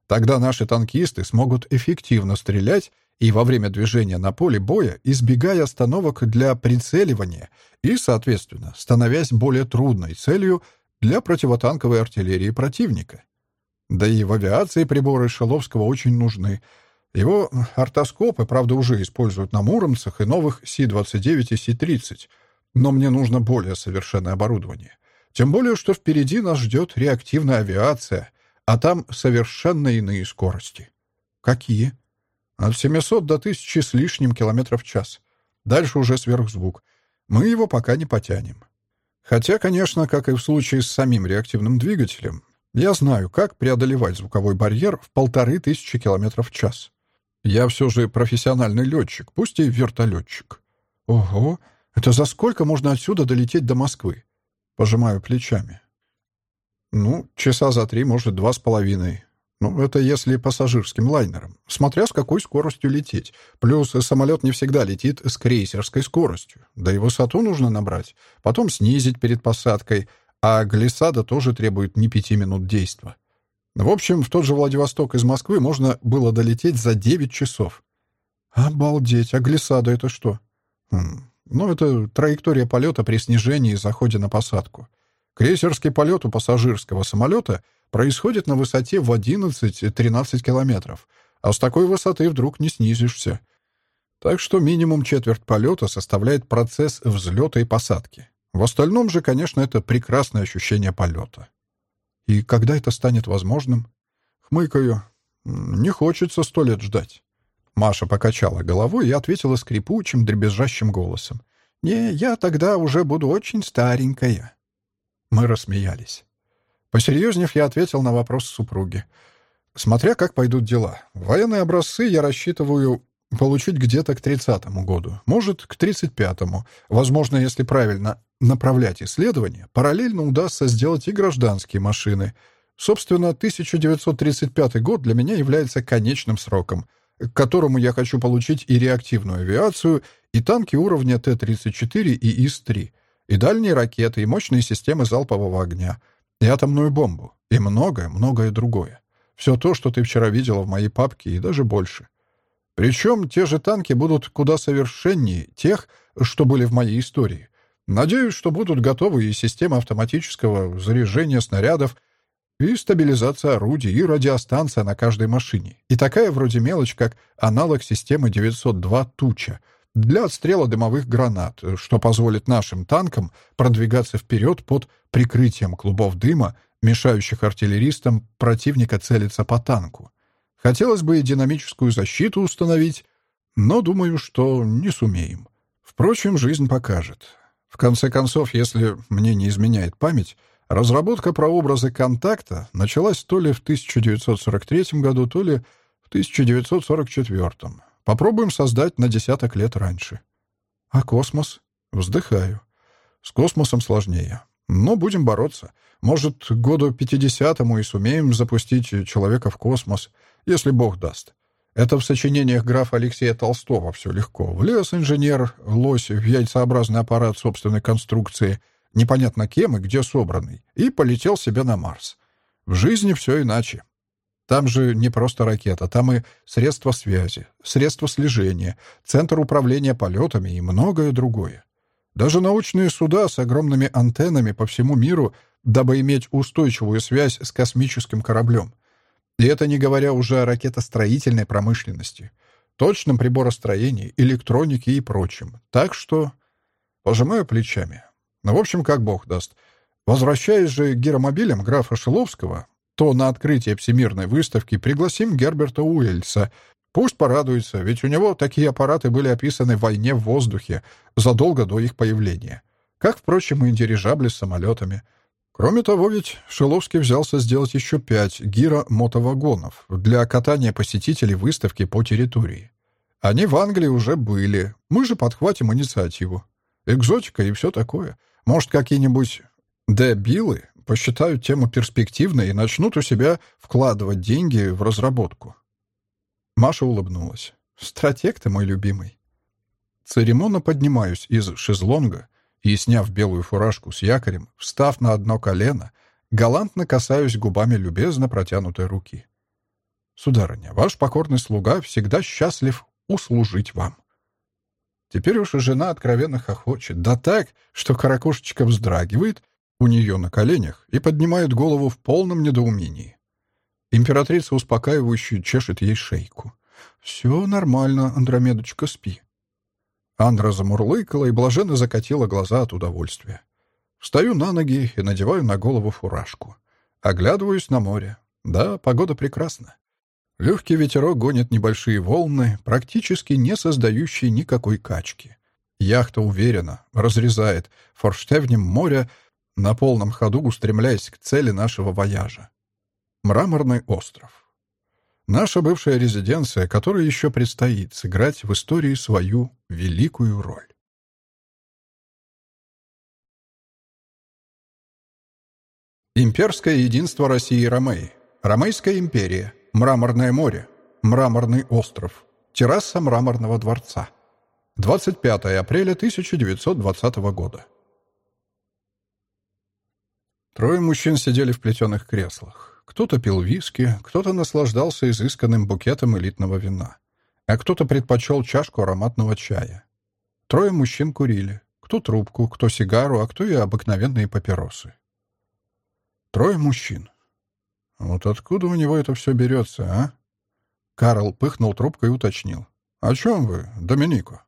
Тогда наши танкисты смогут эффективно стрелять и во время движения на поле боя, избегая остановок для прицеливания и, соответственно, становясь более трудной целью для противотанковой артиллерии противника. Да и в авиации приборы Шиловского очень нужны. Его артоскопы, правда, уже используют на Муромцах и новых Си-29 и Си-30, но мне нужно более совершенное оборудование. Тем более, что впереди нас ждет реактивная авиация, а там совершенно иные скорости. Какие? От 700 до 1000 с лишним километров в час. Дальше уже сверхзвук. Мы его пока не потянем. Хотя, конечно, как и в случае с самим реактивным двигателем, я знаю, как преодолевать звуковой барьер в полторы тысячи километров в час. Я все же профессиональный летчик, пусть и вертолетчик. Ого, это за сколько можно отсюда долететь до Москвы? Пожимаю плечами. Ну, часа за три, может, два с половиной. Ну, это если пассажирским лайнером. Смотря с какой скоростью лететь. Плюс самолет не всегда летит с крейсерской скоростью. Да и высоту нужно набрать. Потом снизить перед посадкой. А глиссада тоже требует не пяти минут действа. В общем, в тот же Владивосток из Москвы можно было долететь за 9 часов. Обалдеть, а глиссада это что? Хм, Но это траектория полета при снижении и заходе на посадку. Крейсерский полет у пассажирского самолета происходит на высоте в 11-13 километров, а с такой высоты вдруг не снизишься. Так что минимум четверть полета составляет процесс взлета и посадки. В остальном же, конечно, это прекрасное ощущение полета. И когда это станет возможным? Хмыкаю. Не хочется сто лет ждать. Маша покачала головой и ответила скрипучим, дребезжащим голосом. «Не, я тогда уже буду очень старенькая». Мы рассмеялись. Посерьезнев, я ответил на вопрос супруги. Смотря как пойдут дела. Военные образцы я рассчитываю получить где-то к 30-му году, может, к 35-му. Возможно, если правильно направлять исследования, параллельно удастся сделать и гражданские машины. Собственно, 1935 год для меня является конечным сроком, к которому я хочу получить и реактивную авиацию, и танки уровня Т-34 и ИС-3, и дальние ракеты, и мощные системы залпового огня, и атомную бомбу, и многое-многое другое. Все то, что ты вчера видела в моей папке, и даже больше. Причем те же танки будут куда совершеннее тех, что были в моей истории. Надеюсь, что будут готовы и системы автоматического заряжения снарядов, и стабилизация орудий, и радиостанция на каждой машине. И такая вроде мелочь, как аналог системы 902 «Туча» для отстрела дымовых гранат, что позволит нашим танкам продвигаться вперед под прикрытием клубов дыма, мешающих артиллеристам противника целиться по танку. Хотелось бы и динамическую защиту установить, но думаю, что не сумеем. Впрочем, жизнь покажет. В конце концов, если мне не изменяет память, разработка прообраза контакта началась то ли в 1943 году, то ли в 1944. Попробуем создать на десяток лет раньше. А космос? Вздыхаю. С космосом сложнее. Но будем бороться. Может, к году 50-му и сумеем запустить человека в космос, если Бог даст. Это в сочинениях графа Алексея Толстого все легко. Влез инженер, лось в яйцеобразный аппарат собственной конструкции, непонятно кем и где собранный, и полетел себе на Марс. В жизни все иначе. Там же не просто ракета, там и средства связи, средства слежения, центр управления полетами и многое другое. Даже научные суда с огромными антеннами по всему миру, дабы иметь устойчивую связь с космическим кораблем — и это не говоря уже о ракетостроительной промышленности, точном приборостроении, электронике и прочем. Так что пожимаю плечами. Ну, в общем, как бог даст. Возвращаясь же к гиромобилям графа Шиловского, то на открытие всемирной выставки пригласим Герберта Уэльса. Пусть порадуется, ведь у него такие аппараты были описаны в войне в воздухе задолго до их появления. Как, впрочем, и дирижабли с самолетами — Кроме того, ведь Шиловский взялся сделать еще пять гиро-мотовагонов для катания посетителей выставки по территории. Они в Англии уже были. Мы же подхватим инициативу. Экзотика и все такое. Может, какие-нибудь дебилы посчитают тему перспективной и начнут у себя вкладывать деньги в разработку. Маша улыбнулась. «Стратег ты мой любимый». Церемонно поднимаюсь из шезлонга и, сняв белую фуражку с якорем, встав на одно колено, галантно касаюсь губами любезно протянутой руки. «Сударыня, ваш покорный слуга всегда счастлив услужить вам». Теперь уж и жена откровенно хохочет, да так, что каракушечка вздрагивает у нее на коленях и поднимает голову в полном недоумении. Императрица успокаивающе чешет ей шейку. «Все нормально, Андромедочка, спи. Андра замурлыкала и блаженно закатила глаза от удовольствия. Встаю на ноги и надеваю на голову фуражку. Оглядываюсь на море. Да, погода прекрасна. Легкий ветерок гонит небольшие волны, практически не создающие никакой качки. Яхта уверенно разрезает форштевнем моря, на полном ходу устремляясь к цели нашего вояжа. Мраморный остров. Наша бывшая резиденция, которой еще предстоит сыграть в истории свою великую роль. Имперское единство России и Ромеи. Ромейская империя. Мраморное море. Мраморный остров. Терраса Мраморного дворца. 25 апреля 1920 года. Трое мужчин сидели в плетеных креслах. Кто-то пил виски, кто-то наслаждался изысканным букетом элитного вина, а кто-то предпочел чашку ароматного чая. Трое мужчин курили. Кто трубку, кто сигару, а кто и обыкновенные папиросы. Трое мужчин. Вот откуда у него это все берется, а? Карл пыхнул трубкой и уточнил. «О чем вы, Доминико?»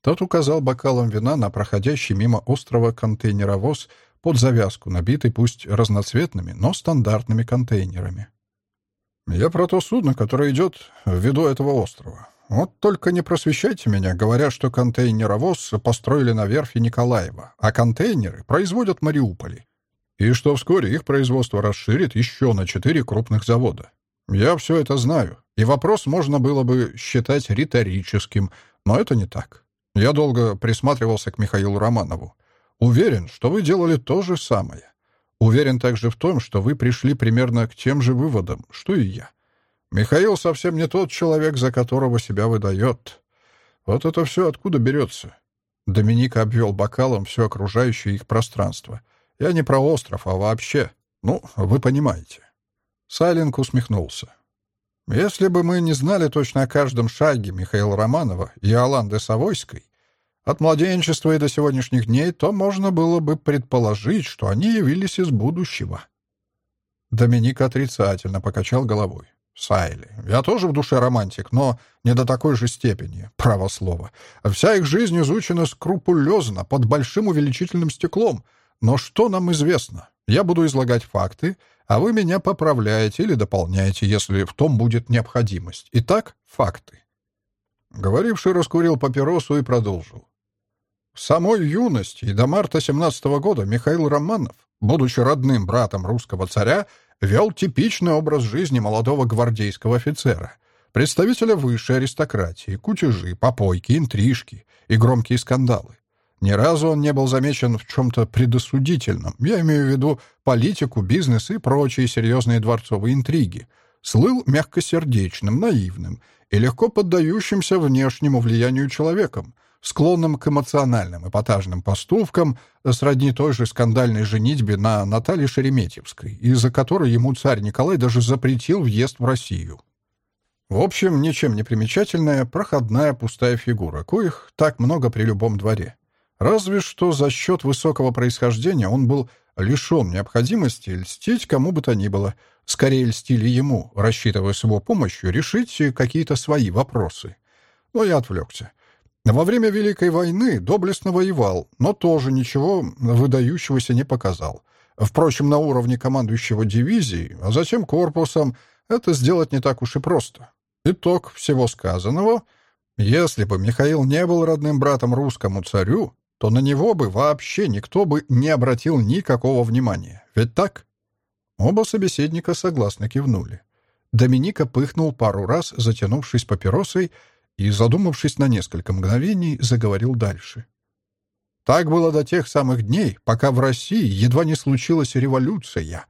Тот указал бокалом вина на проходящий мимо острова контейнеровоз под завязку, набитый пусть разноцветными, но стандартными контейнерами. «Я про то судно, которое идет в виду этого острова. Вот только не просвещайте меня, говоря, что контейнеровоз построили на верфи Николаева, а контейнеры производят в Мариуполе. И что вскоре их производство расширит еще на четыре крупных завода. Я все это знаю, и вопрос можно было бы считать риторическим, но это не так. Я долго присматривался к Михаилу Романову. Уверен, что вы делали то же самое. Уверен также в том, что вы пришли примерно к тем же выводам, что и я. Михаил совсем не тот человек, за которого себя выдает. Вот это все откуда берется? Доминик обвел бокалом все окружающее их пространство. Я не про остров, а вообще. Ну, вы понимаете. Сайлинг усмехнулся. Если бы мы не знали точно о каждом шаге Михаила Романова и Аланды Савойской, от младенчества и до сегодняшних дней, то можно было бы предположить, что они явились из будущего. Доминик отрицательно покачал головой. Сайли. Я тоже в душе романтик, но не до такой же степени, право слово. Вся их жизнь изучена скрупулезно, под большим увеличительным стеклом. Но что нам известно? Я буду излагать факты, а вы меня поправляете или дополняете, если в том будет необходимость. Итак, факты. Говоривший раскурил папиросу и продолжил. В самой юности и до марта 17 -го года Михаил Романов, будучи родным братом русского царя, вел типичный образ жизни молодого гвардейского офицера, представителя высшей аристократии, кутежи, попойки, интрижки и громкие скандалы. Ни разу он не был замечен в чем-то предосудительном. Я имею в виду политику, бизнес и прочие серьезные дворцовые интриги. Слыл мягкосердечным, наивным и легко поддающимся внешнему влиянию человеком, склонным к эмоциональным эпатажным поступкам, сродни той же скандальной женитьбе на Наталье Шереметьевской, из-за которой ему царь Николай даже запретил въезд в Россию. В общем, ничем не примечательная, проходная пустая фигура, коих так много при любом дворе. Разве что за счет высокого происхождения он был лишен необходимости льстить кому бы то ни было. Скорее льстили ему, рассчитывая с его помощью решить какие-то свои вопросы. Но я отвлекся. Во время Великой войны доблестно воевал, но тоже ничего выдающегося не показал. Впрочем, на уровне командующего дивизией, а затем корпусом, это сделать не так уж и просто. Итог всего сказанного — если бы Михаил не был родным братом русскому царю, то на него бы вообще никто бы не обратил никакого внимания. Ведь так? Оба собеседника согласно кивнули. Доминика пыхнул пару раз, затянувшись папиросой, и, задумавшись на несколько мгновений, заговорил дальше. Так было до тех самых дней, пока в России едва не случилась революция.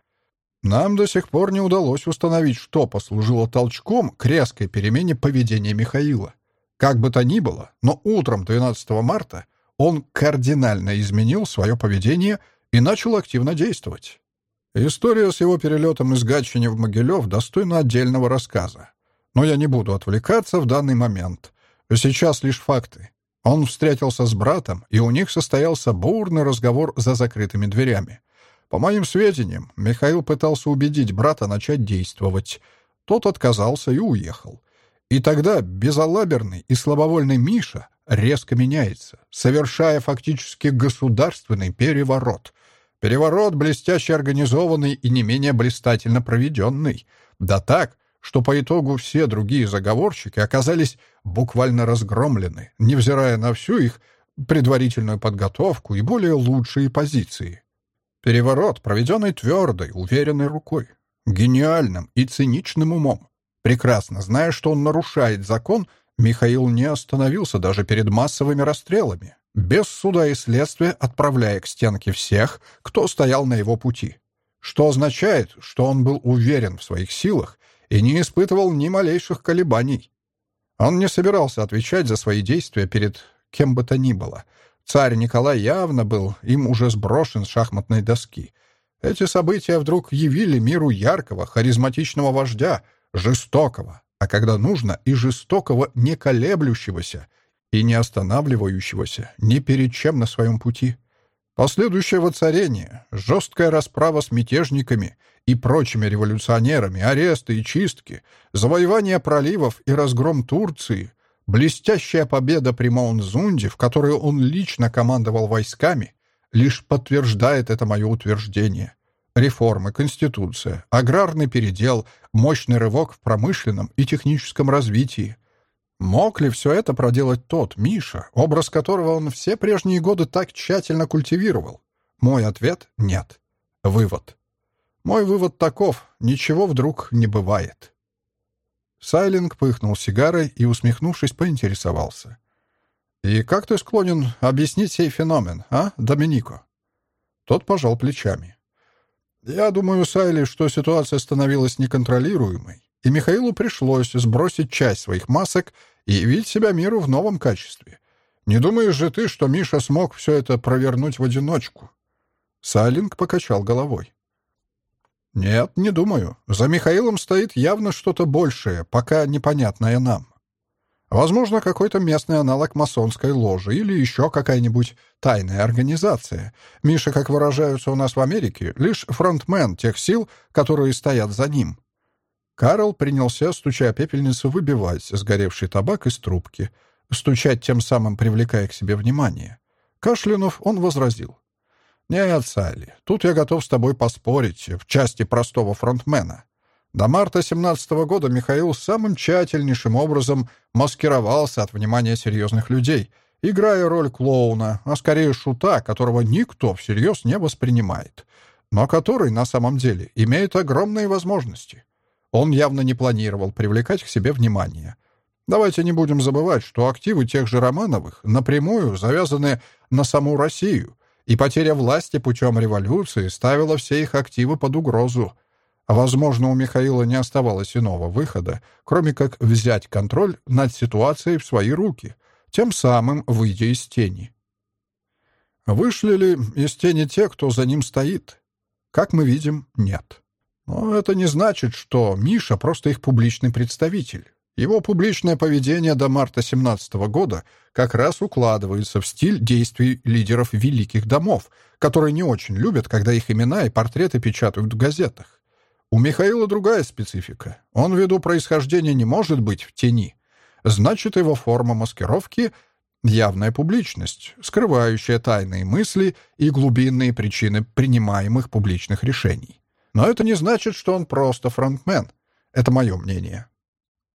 Нам до сих пор не удалось установить, что послужило толчком к резкой перемене поведения Михаила. Как бы то ни было, но утром 12 марта он кардинально изменил свое поведение и начал активно действовать. История с его перелетом из Гатчини в Могилев достойна отдельного рассказа. Но я не буду отвлекаться в данный момент. Сейчас лишь факты. Он встретился с братом, и у них состоялся бурный разговор за закрытыми дверями. По моим сведениям, Михаил пытался убедить брата начать действовать. Тот отказался и уехал. И тогда безалаберный и слабовольный Миша резко меняется, совершая фактически государственный переворот. Переворот, блестяще организованный и не менее блистательно проведенный. Да так, что по итогу все другие заговорщики оказались буквально разгромлены, невзирая на всю их предварительную подготовку и более лучшие позиции. Переворот, проведенный твердой, уверенной рукой, гениальным и циничным умом. Прекрасно зная, что он нарушает закон, Михаил не остановился даже перед массовыми расстрелами, без суда и следствия отправляя к стенке всех, кто стоял на его пути. Что означает, что он был уверен в своих силах и не испытывал ни малейших колебаний. Он не собирался отвечать за свои действия перед кем бы то ни было. Царь Николай явно был им уже сброшен с шахматной доски. Эти события вдруг явили миру яркого, харизматичного вождя, жестокого, а когда нужно, и жестокого, не колеблющегося, и не останавливающегося ни перед чем на своем пути. Последующее воцарение, жесткая расправа с мятежниками и прочими революционерами, аресты и чистки, завоевание проливов и разгром Турции, блестящая победа при Маунзунде, в которой он лично командовал войсками, лишь подтверждает это мое утверждение. Реформы, конституция, аграрный передел, мощный рывок в промышленном и техническом развитии. Мог ли все это проделать тот, Миша, образ которого он все прежние годы так тщательно культивировал? Мой ответ — нет. Вывод. Мой вывод таков — ничего вдруг не бывает. Сайлинг пыхнул сигарой и, усмехнувшись, поинтересовался. «И как ты склонен объяснить сей феномен, а, Доминико?» Тот пожал плечами. «Я думаю, Сайли, что ситуация становилась неконтролируемой, и Михаилу пришлось сбросить часть своих масок и явить себя миру в новом качестве. Не думаешь же ты, что Миша смог все это провернуть в одиночку?» Сайлинг покачал головой. «Нет, не думаю. За Михаилом стоит явно что-то большее, пока непонятное нам. Возможно, какой-то местный аналог масонской ложи или еще какая-нибудь тайная организация. Миша, как выражаются у нас в Америке, лишь фронтмен тех сил, которые стоят за ним». Карл принялся, стуча пепельницу, выбивать сгоревший табак из трубки, стучать тем самым привлекая к себе внимание. Кашлянув, он возразил. «Нет, Салли, тут я готов с тобой поспорить в части простого фронтмена. До марта 17 -го года Михаил самым тщательнейшим образом маскировался от внимания серьезных людей, играя роль клоуна, а скорее шута, которого никто всерьез не воспринимает, но который на самом деле имеет огромные возможности. Он явно не планировал привлекать к себе внимание». Давайте не будем забывать, что активы тех же Романовых напрямую завязаны на саму Россию, и потеря власти путем революции ставила все их активы под угрозу. Возможно, у Михаила не оставалось иного выхода, кроме как взять контроль над ситуацией в свои руки, тем самым выйдя из тени. Вышли ли из тени те, кто за ним стоит? Как мы видим, нет. Но это не значит, что Миша просто их публичный представитель. Его публичное поведение до марта 17 года как раз укладывается в стиль действий лидеров великих домов, которые не очень любят, когда их имена и портреты печатают в газетах. У Михаила другая специфика. Он ввиду происхождения не может быть в тени. Значит, его форма маскировки — явная публичность, скрывающая тайные мысли и глубинные причины принимаемых публичных решений. Но это не значит, что он просто фронтмен. Это мое мнение.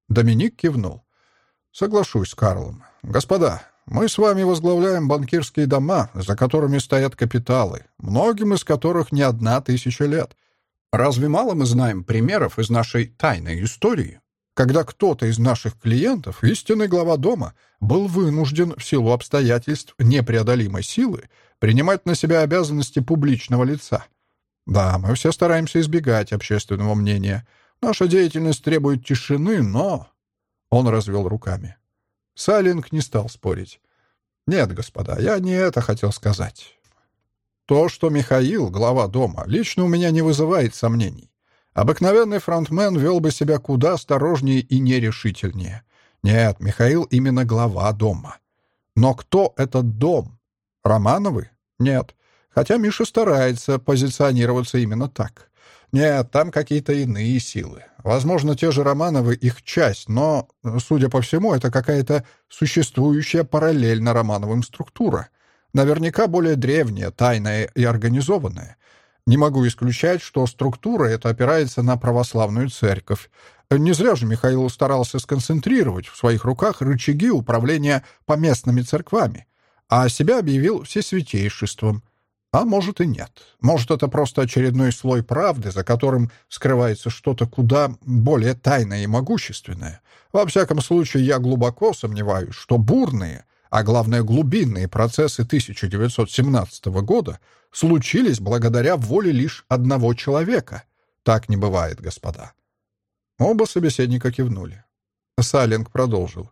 Доминик кивнул. «Соглашусь с Карлом. Господа, мы с вами возглавляем банкирские дома, за которыми стоят капиталы, многим из которых не одна тысяча лет. Разве мало мы знаем примеров из нашей тайной истории, когда кто-то из наших клиентов, истинный глава дома, был вынужден в силу обстоятельств непреодолимой силы принимать на себя обязанности публичного лица? Да, мы все стараемся избегать общественного мнения — Наша деятельность требует тишины, но...» Он развел руками. Салинг не стал спорить. «Нет, господа, я не это хотел сказать. То, что Михаил, глава дома, лично у меня не вызывает сомнений. Обыкновенный фронтмен вел бы себя куда осторожнее и нерешительнее. Нет, Михаил именно глава дома. Но кто этот дом? Романовы? Нет. Хотя Миша старается позиционироваться именно так. Нет, там какие-то иные силы. Возможно, те же Романовы их часть, но, судя по всему, это какая-то существующая параллельно Романовым структура. Наверняка более древняя, тайная и организованная. Не могу исключать, что структура эта опирается на православную церковь. Не зря же Михаил старался сконцентрировать в своих руках рычаги управления поместными церквами, а себя объявил всесвятейшеством — а может и нет. Может, это просто очередной слой правды, за которым скрывается что-то куда более тайное и могущественное. Во всяком случае, я глубоко сомневаюсь, что бурные, а главное глубинные процессы 1917 года случились благодаря воле лишь одного человека. Так не бывает, господа. Оба собеседника кивнули. Салинг продолжил.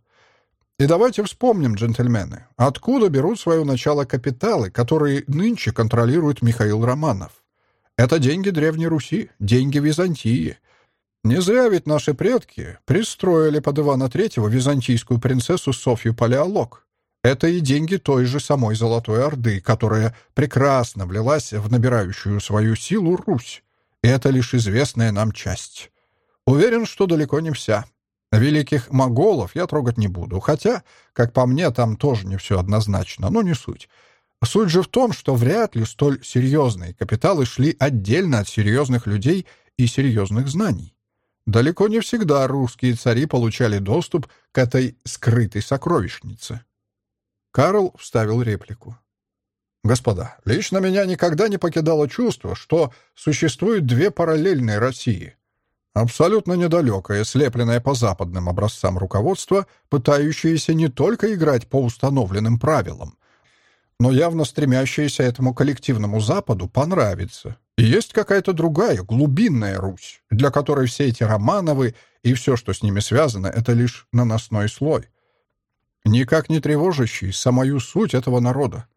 И давайте вспомним, джентльмены, откуда берут свое начало капиталы, которые нынче контролирует Михаил Романов. Это деньги Древней Руси, деньги Византии. Не зря ведь наши предки пристроили под Ивана Третьего византийскую принцессу Софью Палеолог. Это и деньги той же самой Золотой Орды, которая прекрасно влилась в набирающую свою силу Русь. И это лишь известная нам часть. Уверен, что далеко не вся. Великих моголов я трогать не буду, хотя, как по мне, там тоже не все однозначно, но не суть. Суть же в том, что вряд ли столь серьезные капиталы шли отдельно от серьезных людей и серьезных знаний. Далеко не всегда русские цари получали доступ к этой скрытой сокровищнице. Карл вставил реплику. «Господа, лично меня никогда не покидало чувство, что существуют две параллельные России. Абсолютно недалекое, слепленное по западным образцам руководства, пытающееся не только играть по установленным правилам, но явно стремящееся этому коллективному Западу понравиться. И есть какая-то другая, глубинная Русь, для которой все эти Романовы и все, что с ними связано, это лишь наносной слой, никак не тревожащий самую суть этого народа.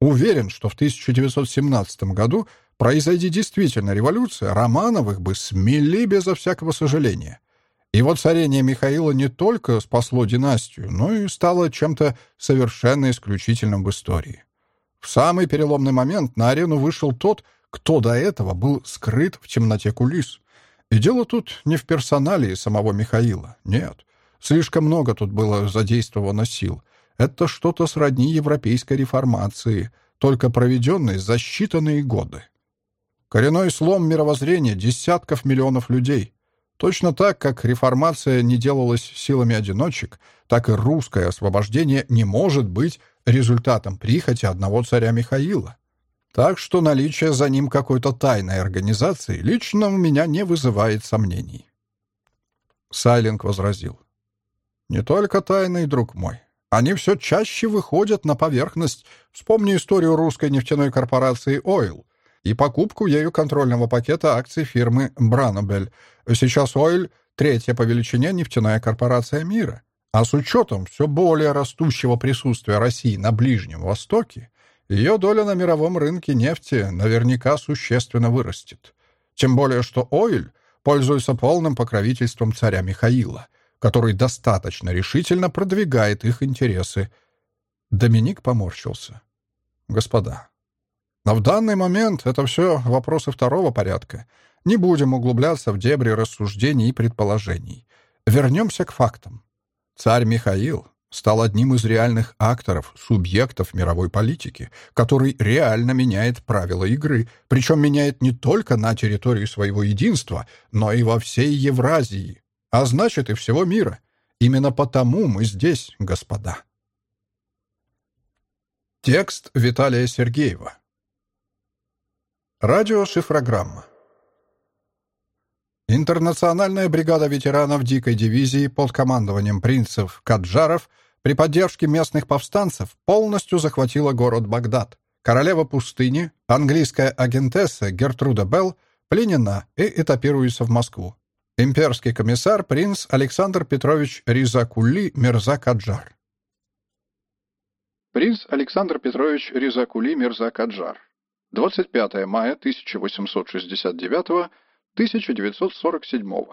Уверен, что в 1917 году Произойди действительно революция, Романовых бы смели безо всякого сожаления. Его царение Михаила не только спасло династию, но и стало чем-то совершенно исключительным в истории. В самый переломный момент на арену вышел тот, кто до этого был скрыт в темноте кулис. И дело тут не в персоналии самого Михаила, нет. Слишком много тут было задействовано сил. Это что-то сродни европейской реформации, только проведенной за считанные годы. Коренной слом мировоззрения десятков миллионов людей. Точно так, как реформация не делалась силами одиночек, так и русское освобождение не может быть результатом прихоти одного царя Михаила. Так что наличие за ним какой-то тайной организации лично у меня не вызывает сомнений. Сайлинг возразил. «Не только тайный, друг мой. Они все чаще выходят на поверхность. Вспомни историю русской нефтяной корпорации «Ойл», и покупку ею контрольного пакета акций фирмы «Бранобель». Сейчас «Ойль» — третья по величине нефтяная корпорация мира. А с учетом все более растущего присутствия России на Ближнем Востоке, ее доля на мировом рынке нефти наверняка существенно вырастет. Тем более, что «Ойль» пользуется полным покровительством царя Михаила, который достаточно решительно продвигает их интересы. Доминик поморщился. «Господа, но в данный момент это все вопросы второго порядка. Не будем углубляться в дебри рассуждений и предположений. Вернемся к фактам. Царь Михаил стал одним из реальных акторов, субъектов мировой политики, который реально меняет правила игры, причем меняет не только на территории своего единства, но и во всей Евразии, а значит и всего мира. Именно потому мы здесь, господа. Текст Виталия Сергеева Радиошифрограмма. Интернациональная бригада ветеранов дикой дивизии под командованием принцев Каджаров при поддержке местных повстанцев полностью захватила город Багдад. Королева пустыни, английская агентесса Гертруда Белл, пленена и этапируется в Москву. Имперский комиссар принц Александр Петрович Ризакули Мирза Каджар. Принц Александр Петрович Ризакули Мирза Каджар 25 мая 1869-1947.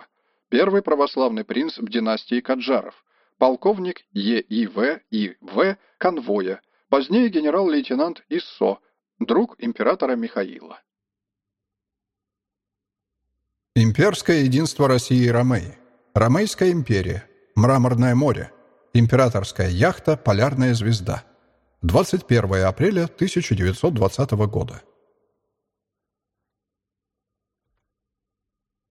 Первый православный принц в династии Каджаров. Полковник Е.И.В. и В. Конвоя. Позднее генерал-лейтенант Иссо. Друг императора Михаила. Имперское единство России и Ромеи. Ромейская империя. Мраморное море. Императорская яхта «Полярная звезда». 21 апреля 1920 года.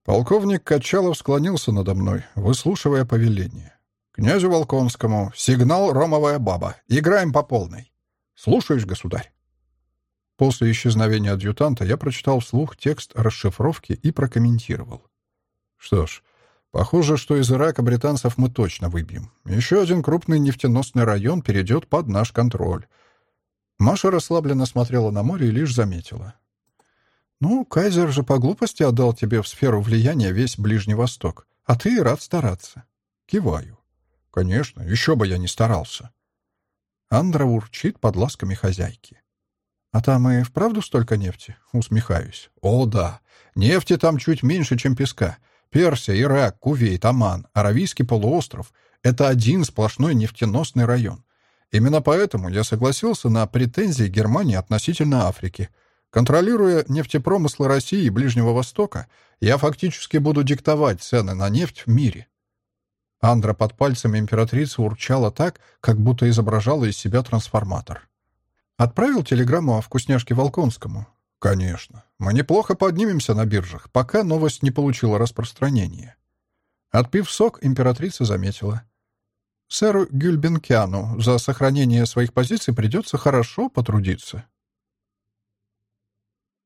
Полковник Качалов склонился надо мной, выслушивая повеление. «Князю Волконскому, сигнал «Ромовая баба». Играем по полной. Слушаюсь, государь». После исчезновения адъютанта я прочитал вслух текст расшифровки и прокомментировал. Что ж, Похоже, что из Ирака британцев мы точно выбьем. Еще один крупный нефтеносный район перейдет под наш контроль. Маша расслабленно смотрела на море и лишь заметила. «Ну, Кайзер же по глупости отдал тебе в сферу влияния весь Ближний Восток, а ты рад стараться». Киваю. «Конечно, еще бы я не старался». Андра урчит под ласками хозяйки. «А там и вправду столько нефти?» Усмехаюсь. «О, да. Нефти там чуть меньше, чем песка. Персия, Ирак, Кувейт, Оман, Аравийский полуостров — это один сплошной нефтеносный район. Именно поэтому я согласился на претензии Германии относительно Африки. Контролируя нефтепромыслы России и Ближнего Востока, я фактически буду диктовать цены на нефть в мире. Андра под пальцами императрицы урчала так, как будто изображала из себя трансформатор. Отправил телеграмму о вкусняшке Волконскому. Конечно. Мы неплохо поднимемся на биржах, пока новость не получила распространения. Отпив сок, императрица заметила. Сэру Гюльбенкяну за сохранение своих позиций придется хорошо потрудиться.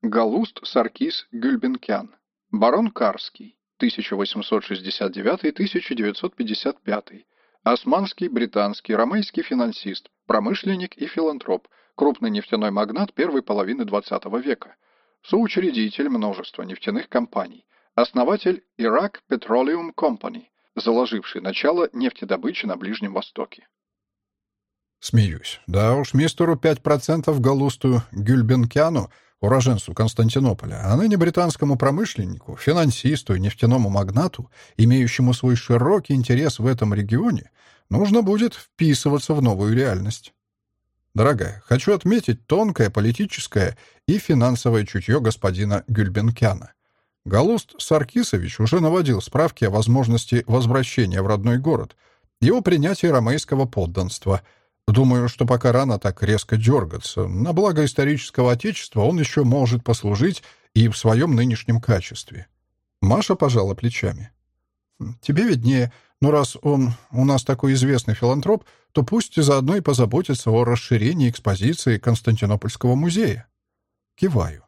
Галуст Саркис Гюльбенкян. Барон Карский. 1869-1955, османский, британский, ромейский финансист, промышленник и филантроп, крупный нефтяной магнат первой половины XX века, соучредитель множества нефтяных компаний, основатель Iraq Petroleum Company, заложивший начало нефтедобычи на Ближнем Востоке. Смеюсь. Да уж, мистеру 5% Галусту Гюльбенкяну — уроженцу Константинополя, а ныне британскому промышленнику, финансисту и нефтяному магнату, имеющему свой широкий интерес в этом регионе, нужно будет вписываться в новую реальность. Дорогая, хочу отметить тонкое политическое и финансовое чутье господина Гюльбенкяна. Галуст Саркисович уже наводил справки о возможности возвращения в родной город, его принятия ромейского подданства — Думаю, что пока рано так резко дергаться. На благо исторического отечества он еще может послужить и в своем нынешнем качестве. Маша пожала плечами. «Хм, «Тебе виднее, но раз он у нас такой известный филантроп, то пусть заодно и позаботится о расширении экспозиции Константинопольского музея». Киваю.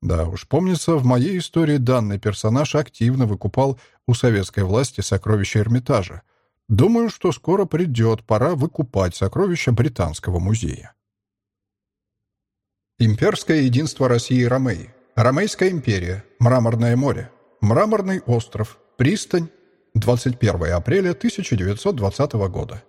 Да уж, помнится, в моей истории данный персонаж активно выкупал у советской власти сокровища Эрмитажа — Думаю, что скоро придет пора выкупать сокровища Британского музея. Имперское единство России и Ромеи. Ромейская империя. Мраморное море. Мраморный остров. Пристань. 21 апреля 1920 года.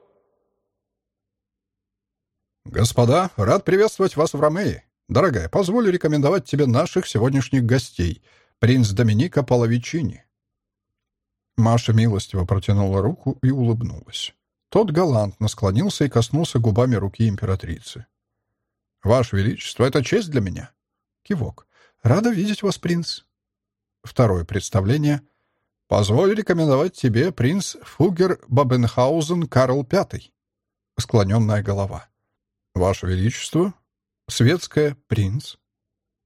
Господа, рад приветствовать вас в Ромее. Дорогая, позволю рекомендовать тебе наших сегодняшних гостей. Принц Доминика Половичини, Маша милостиво протянула руку и улыбнулась. Тот галантно склонился и коснулся губами руки императрицы. «Ваше Величество, это честь для меня». Кивок. «Рада видеть вас, принц». Второе представление. «Позволь рекомендовать тебе принц Фугер Бабенхаузен Карл V». Склоненная голова. «Ваше Величество». Светская принц.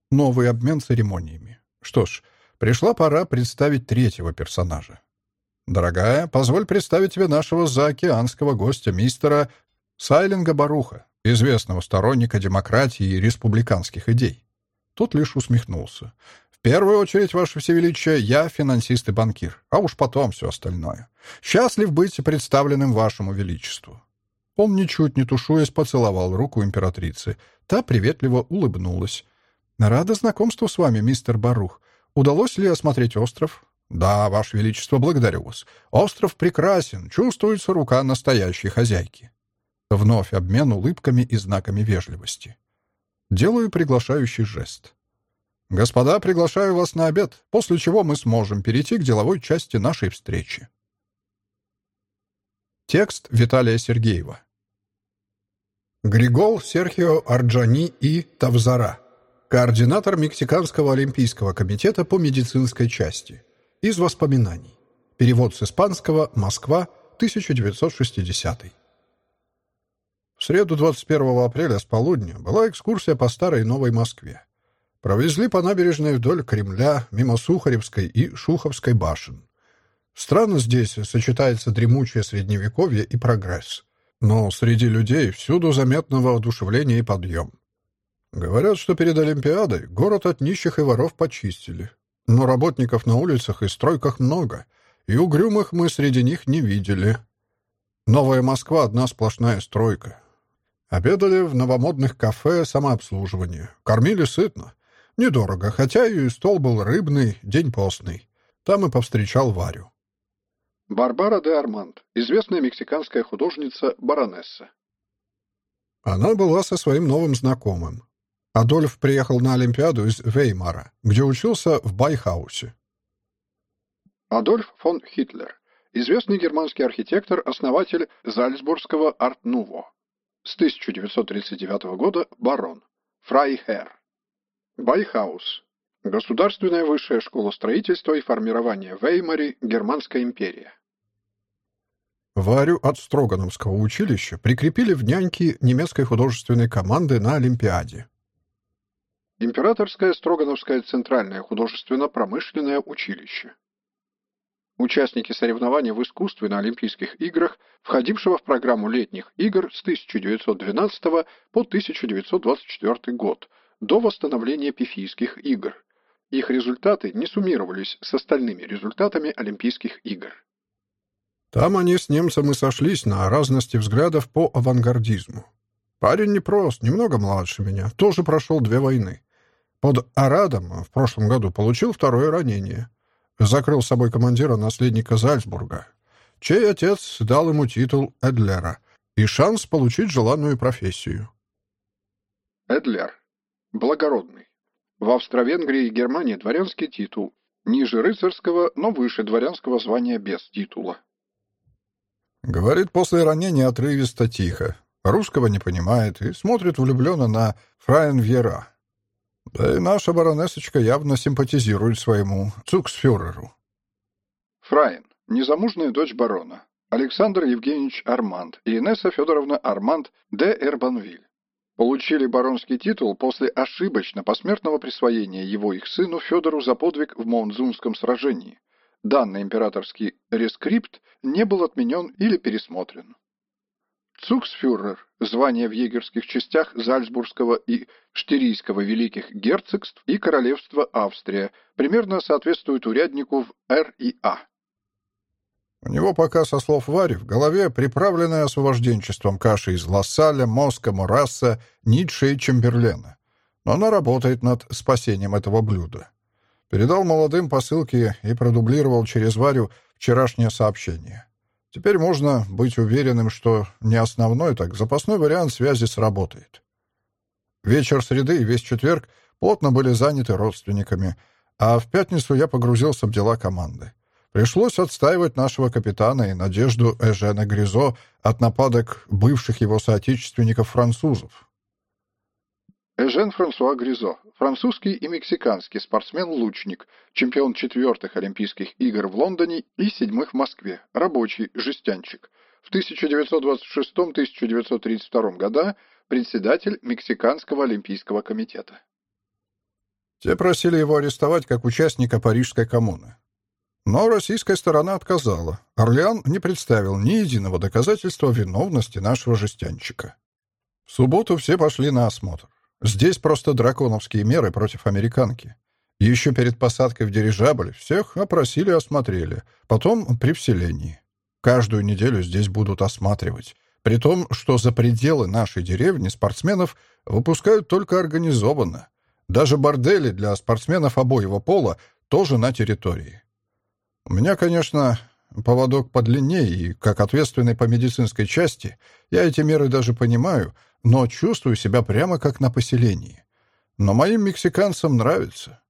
Новый обмен церемониями. Что ж, пришла пора представить третьего персонажа. «Дорогая, позволь представить тебе нашего заокеанского гостя, мистера Сайлинга Баруха, известного сторонника демократии и республиканских идей». Тот лишь усмехнулся. «В первую очередь, Ваше Всевеличие, я финансист и банкир, а уж потом все остальное. Счастлив быть представленным Вашему Величеству». Он, ничуть не тушуясь, поцеловал руку императрицы. Та приветливо улыбнулась. «Рада знакомству с вами, мистер Барух. Удалось ли осмотреть остров? «Да, Ваше Величество, благодарю вас. Остров прекрасен, чувствуется рука настоящей хозяйки». Вновь обмен улыбками и знаками вежливости. Делаю приглашающий жест. «Господа, приглашаю вас на обед, после чего мы сможем перейти к деловой части нашей встречи». Текст Виталия Сергеева. Григол Серхио Арджани и Тавзара. Координатор Мексиканского олимпийского комитета по медицинской части. Из воспоминаний. Перевод с испанского «Москва», 1960. В среду 21 апреля с полудня была экскурсия по старой Новой Москве. Провезли по набережной вдоль Кремля, мимо Сухаревской и Шуховской башен. Странно здесь сочетается дремучее средневековье и прогресс. Но среди людей всюду заметно воодушевление и подъем. Говорят, что перед Олимпиадой город от нищих и воров почистили. Но работников на улицах и стройках много, и угрюмых мы среди них не видели. Новая Москва — одна сплошная стройка. Обедали в новомодных кафе самообслуживание. Кормили сытно. Недорого, хотя и стол был рыбный, день постный. Там и повстречал Варю. Барбара де Арманд, известная мексиканская художница баронесса. Она была со своим новым знакомым. Адольф приехал на Олимпиаду из Веймара, где учился в Баухаусе. Адольф фон Хитлер. Известный германский архитектор, основатель Зальцбургского арт-нуво. с 1939 года барон. Фрайхер. Баухаус. Государственная высшая школа строительства и формирования в Веймаре, Германская империя. Варю от Строгановского училища прикрепили в няньки немецкой художественной команды на Олимпиаде. Императорское Строгановское центральное художественно-промышленное училище. Участники соревнований в искусстве на Олимпийских играх, входившего в программу летних игр с 1912 по 1924 год, до восстановления Пифийских игр. Их результаты не суммировались с остальными результатами Олимпийских игр. Там они с немцем и сошлись на разности взглядов по авангардизму. Парень непрост, немного младше меня, тоже прошел две войны. Под Арадом в прошлом году получил второе ранение. Закрыл собой командира наследника Зальцбурга, чей отец дал ему титул Эдлера и шанс получить желанную профессию. Эдлер. Благородный. В Австро-Венгрии и Германии дворянский титул. Ниже рыцарского, но выше дворянского звания без титула. Говорит после ранения отрывисто тихо. Русского не понимает и смотрит влюбленно на Фрайенвьера. Да и наша баронесочка явно симпатизирует своему цуксфюреру. Фраин. Незамужняя дочь барона. Александр Евгеньевич Арманд и Инесса Федоровна Арманд де Эрбанвиль. Получили баронский титул после ошибочно посмертного присвоения его их сыну Федору за подвиг в Монзунском сражении. Данный императорский рескрипт не был отменен или пересмотрен. Цуксфюрер – звание в егерских частях Зальцбургского и Штирийского великих герцогств и королевства Австрия, примерно соответствует уряднику в Р и А. У него пока, со слов Вари, в голове приправленная освобожденчеством каши из Лассаля, Моска, Мурасса, Ницше и Чемберлена. Но она работает над спасением этого блюда. Передал молодым посылки и продублировал через Варю вчерашнее сообщение. Теперь можно быть уверенным, что не основной, так запасной вариант связи сработает. Вечер среды и весь четверг плотно были заняты родственниками, а в пятницу я погрузился в дела команды. Пришлось отстаивать нашего капитана и надежду Эжена Гризо от нападок бывших его соотечественников-французов. Эжен Франсуа Гризо, французский и мексиканский спортсмен-лучник, чемпион четвертых Олимпийских игр в Лондоне и седьмых в Москве, рабочий, жестянщик. В 1926-1932 года председатель Мексиканского Олимпийского комитета. Те просили его арестовать как участника Парижской коммуны. Но российская сторона отказала. Орлеан не представил ни единого доказательства виновности нашего жестянщика. В субботу все пошли на осмотр. Здесь просто драконовские меры против американки. Еще перед посадкой в дирижабль всех опросили и осмотрели, потом при вселении. Каждую неделю здесь будут осматривать. При том, что за пределы нашей деревни спортсменов выпускают только организованно. Даже бордели для спортсменов обоего пола тоже на территории. У меня, конечно, поводок подлиннее, и как ответственный по медицинской части, я эти меры даже понимаю — но чувствую себя прямо как на поселении. Но моим мексиканцам нравится.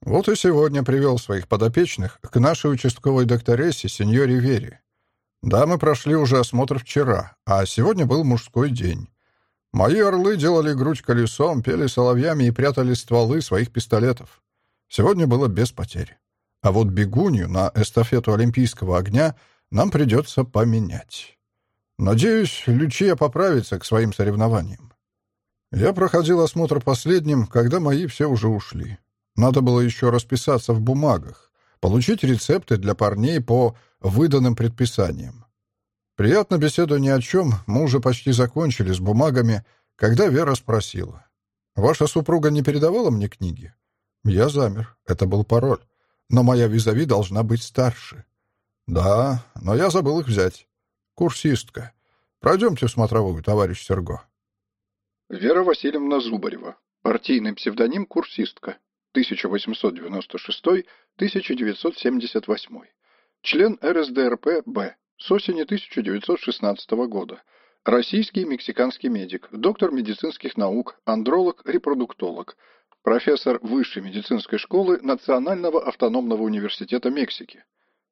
Вот и сегодня привел своих подопечных к нашей участковой докторессе, сеньоре Вере. Да, мы прошли уже осмотр вчера, а сегодня был мужской день. Мои орлы делали грудь колесом, пели соловьями и прятали стволы своих пистолетов. Сегодня было без потерь. А вот бегунью на эстафету Олимпийского огня нам придется поменять. Надеюсь, Лючия поправится к своим соревнованиям. Я проходил осмотр последним, когда мои все уже ушли. Надо было еще расписаться в бумагах, получить рецепты для парней по выданным предписаниям. Приятно беседу ни о чем, мы уже почти закончили с бумагами, когда Вера спросила. «Ваша супруга не передавала мне книги?» Я замер, это был пароль. Но моя визави должна быть старше. «Да, но я забыл их взять. Курсистка. Пройдемте в смотровую, товарищ Серго. Вера Васильевна Зубарева. Партийный псевдоним «Курсистка». 1896-1978. Член РСДРП-Б. С осени 1916 года. Российский и мексиканский медик, доктор медицинских наук, андролог-репродуктолог, профессор Высшей медицинской школы Национального автономного университета Мексики.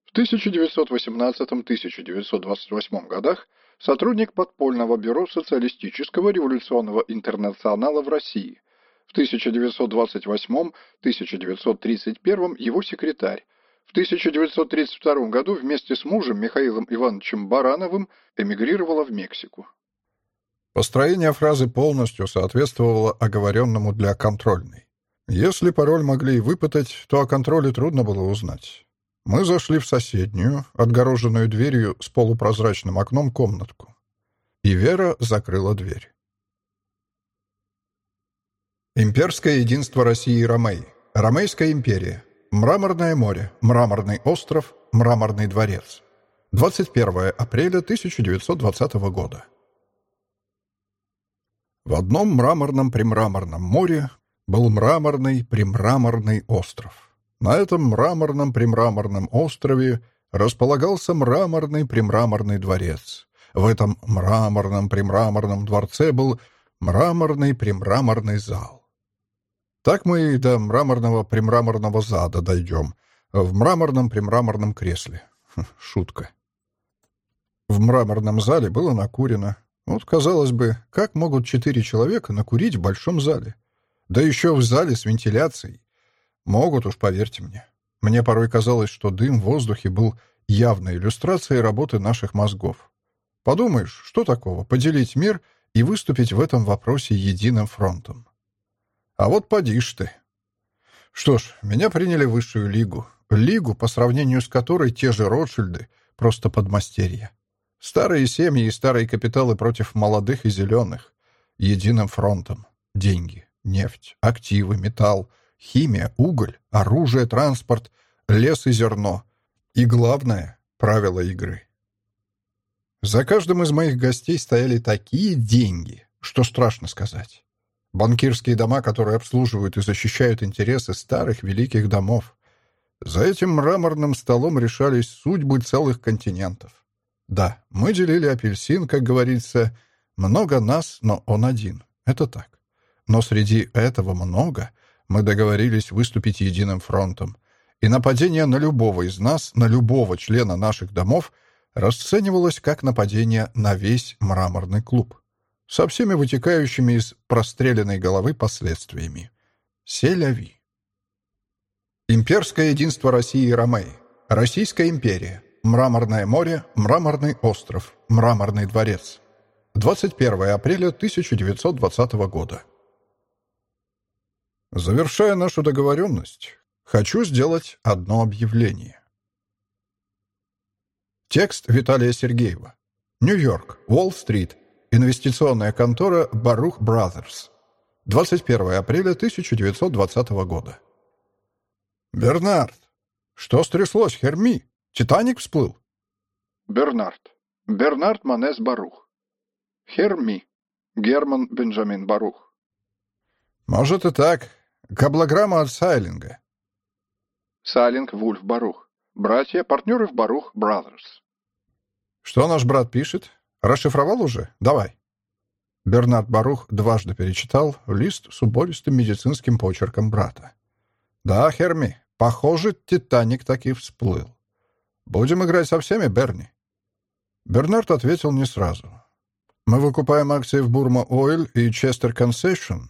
В 1918-1928 годах сотрудник подпольного бюро Социалистического революционного интернационала в России. В 1928-1931 его секретарь. В 1932 году вместе с мужем Михаилом Ивановичем Барановым эмигрировала в Мексику. Построение фразы полностью соответствовало оговоренному для контрольной. Если пароль могли и выпытать, то о контроле трудно было узнать. Мы зашли в соседнюю, отгороженную дверью с полупрозрачным окном комнатку. И Вера закрыла дверь. Имперское единство России и Ромеи. Ромейская империя. Мраморное море. Мраморный остров. Мраморный дворец. 21 апреля 1920 года. В одном мраморном-примраморном море был мраморный примраморный остров. На этом мраморном примраморном острове располагался мраморный примраморный дворец. В этом мраморном примраморном дворце был мраморный примраморный зал. Так мы и до мраморного примраморного зада дойдем. В мраморном примраморном кресле. Хм, шутка. В мраморном зале было накурено. Вот, казалось бы, как могут четыре человека накурить в большом зале? Да еще в зале с вентиляцией. Могут уж, поверьте мне. Мне порой казалось, что дым в воздухе был явной иллюстрацией работы наших мозгов. Подумаешь, что такого? Поделить мир и выступить в этом вопросе единым фронтом. А вот поди ж ты. Что ж, меня приняли в высшую лигу. Лигу, по сравнению с которой те же Ротшильды — просто подмастерья. Старые семьи и старые капиталы против молодых и зеленых. Единым фронтом. Деньги нефть, активы, металл, химия, уголь, оружие, транспорт, лес и зерно. И главное — правила игры. За каждым из моих гостей стояли такие деньги, что страшно сказать. Банкирские дома, которые обслуживают и защищают интересы старых великих домов. За этим мраморным столом решались судьбы целых континентов. Да, мы делили апельсин, как говорится, много нас, но он один. Это так. Но среди этого много мы договорились выступить единым фронтом. И нападение на любого из нас, на любого члена наших домов, расценивалось как нападение на весь мраморный клуб. Со всеми вытекающими из простреленной головы последствиями. Селяви. Имперское единство России и Ромеи. Российская империя. Мраморное море, Мраморный остров, Мраморный дворец. 21 апреля 1920 года. Завершая нашу договоренность, хочу сделать одно объявление. Текст Виталия Сергеева. Нью-Йорк, Уолл-стрит, инвестиционная контора Барух Brothers. 21 апреля 1920 года. Бернард, что стряслось, Херми? Титаник всплыл? Бернард. Бернард Манес Барух. Херми. Герман Бенджамин Барух. «Может и так. Каблограмма от Сайлинга». Сайлинг Вульф Барух. Братья, партнеры в Барух Brothers. «Что наш брат пишет? Расшифровал уже? Давай». Бернард Барух дважды перечитал лист с убористым медицинским почерком брата. «Да, Херми, похоже, Титаник таки всплыл. Будем играть со всеми, Берни?» Бернард ответил не сразу. «Мы выкупаем акции в Бурма Ойл и Честер Concession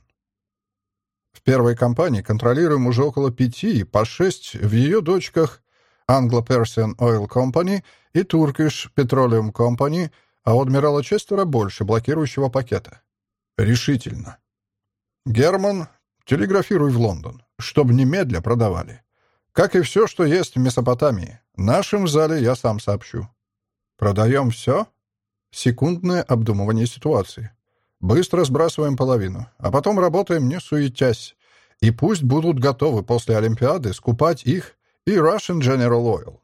в первой компании контролируем уже около пяти, по шесть в ее дочках Anglo-Persian Oil Company и Turkish Petroleum Company, а у адмирала Честера больше блокирующего пакета. Решительно. Герман, телеграфируй в Лондон, чтобы немедля продавали. Как и все, что есть в Месопотамии. Нашим зале я сам сообщу. Продаем все? Секундное обдумывание ситуации. Быстро сбрасываем половину, а потом работаем не суетясь. И пусть будут готовы после Олимпиады скупать их и Russian General Oil.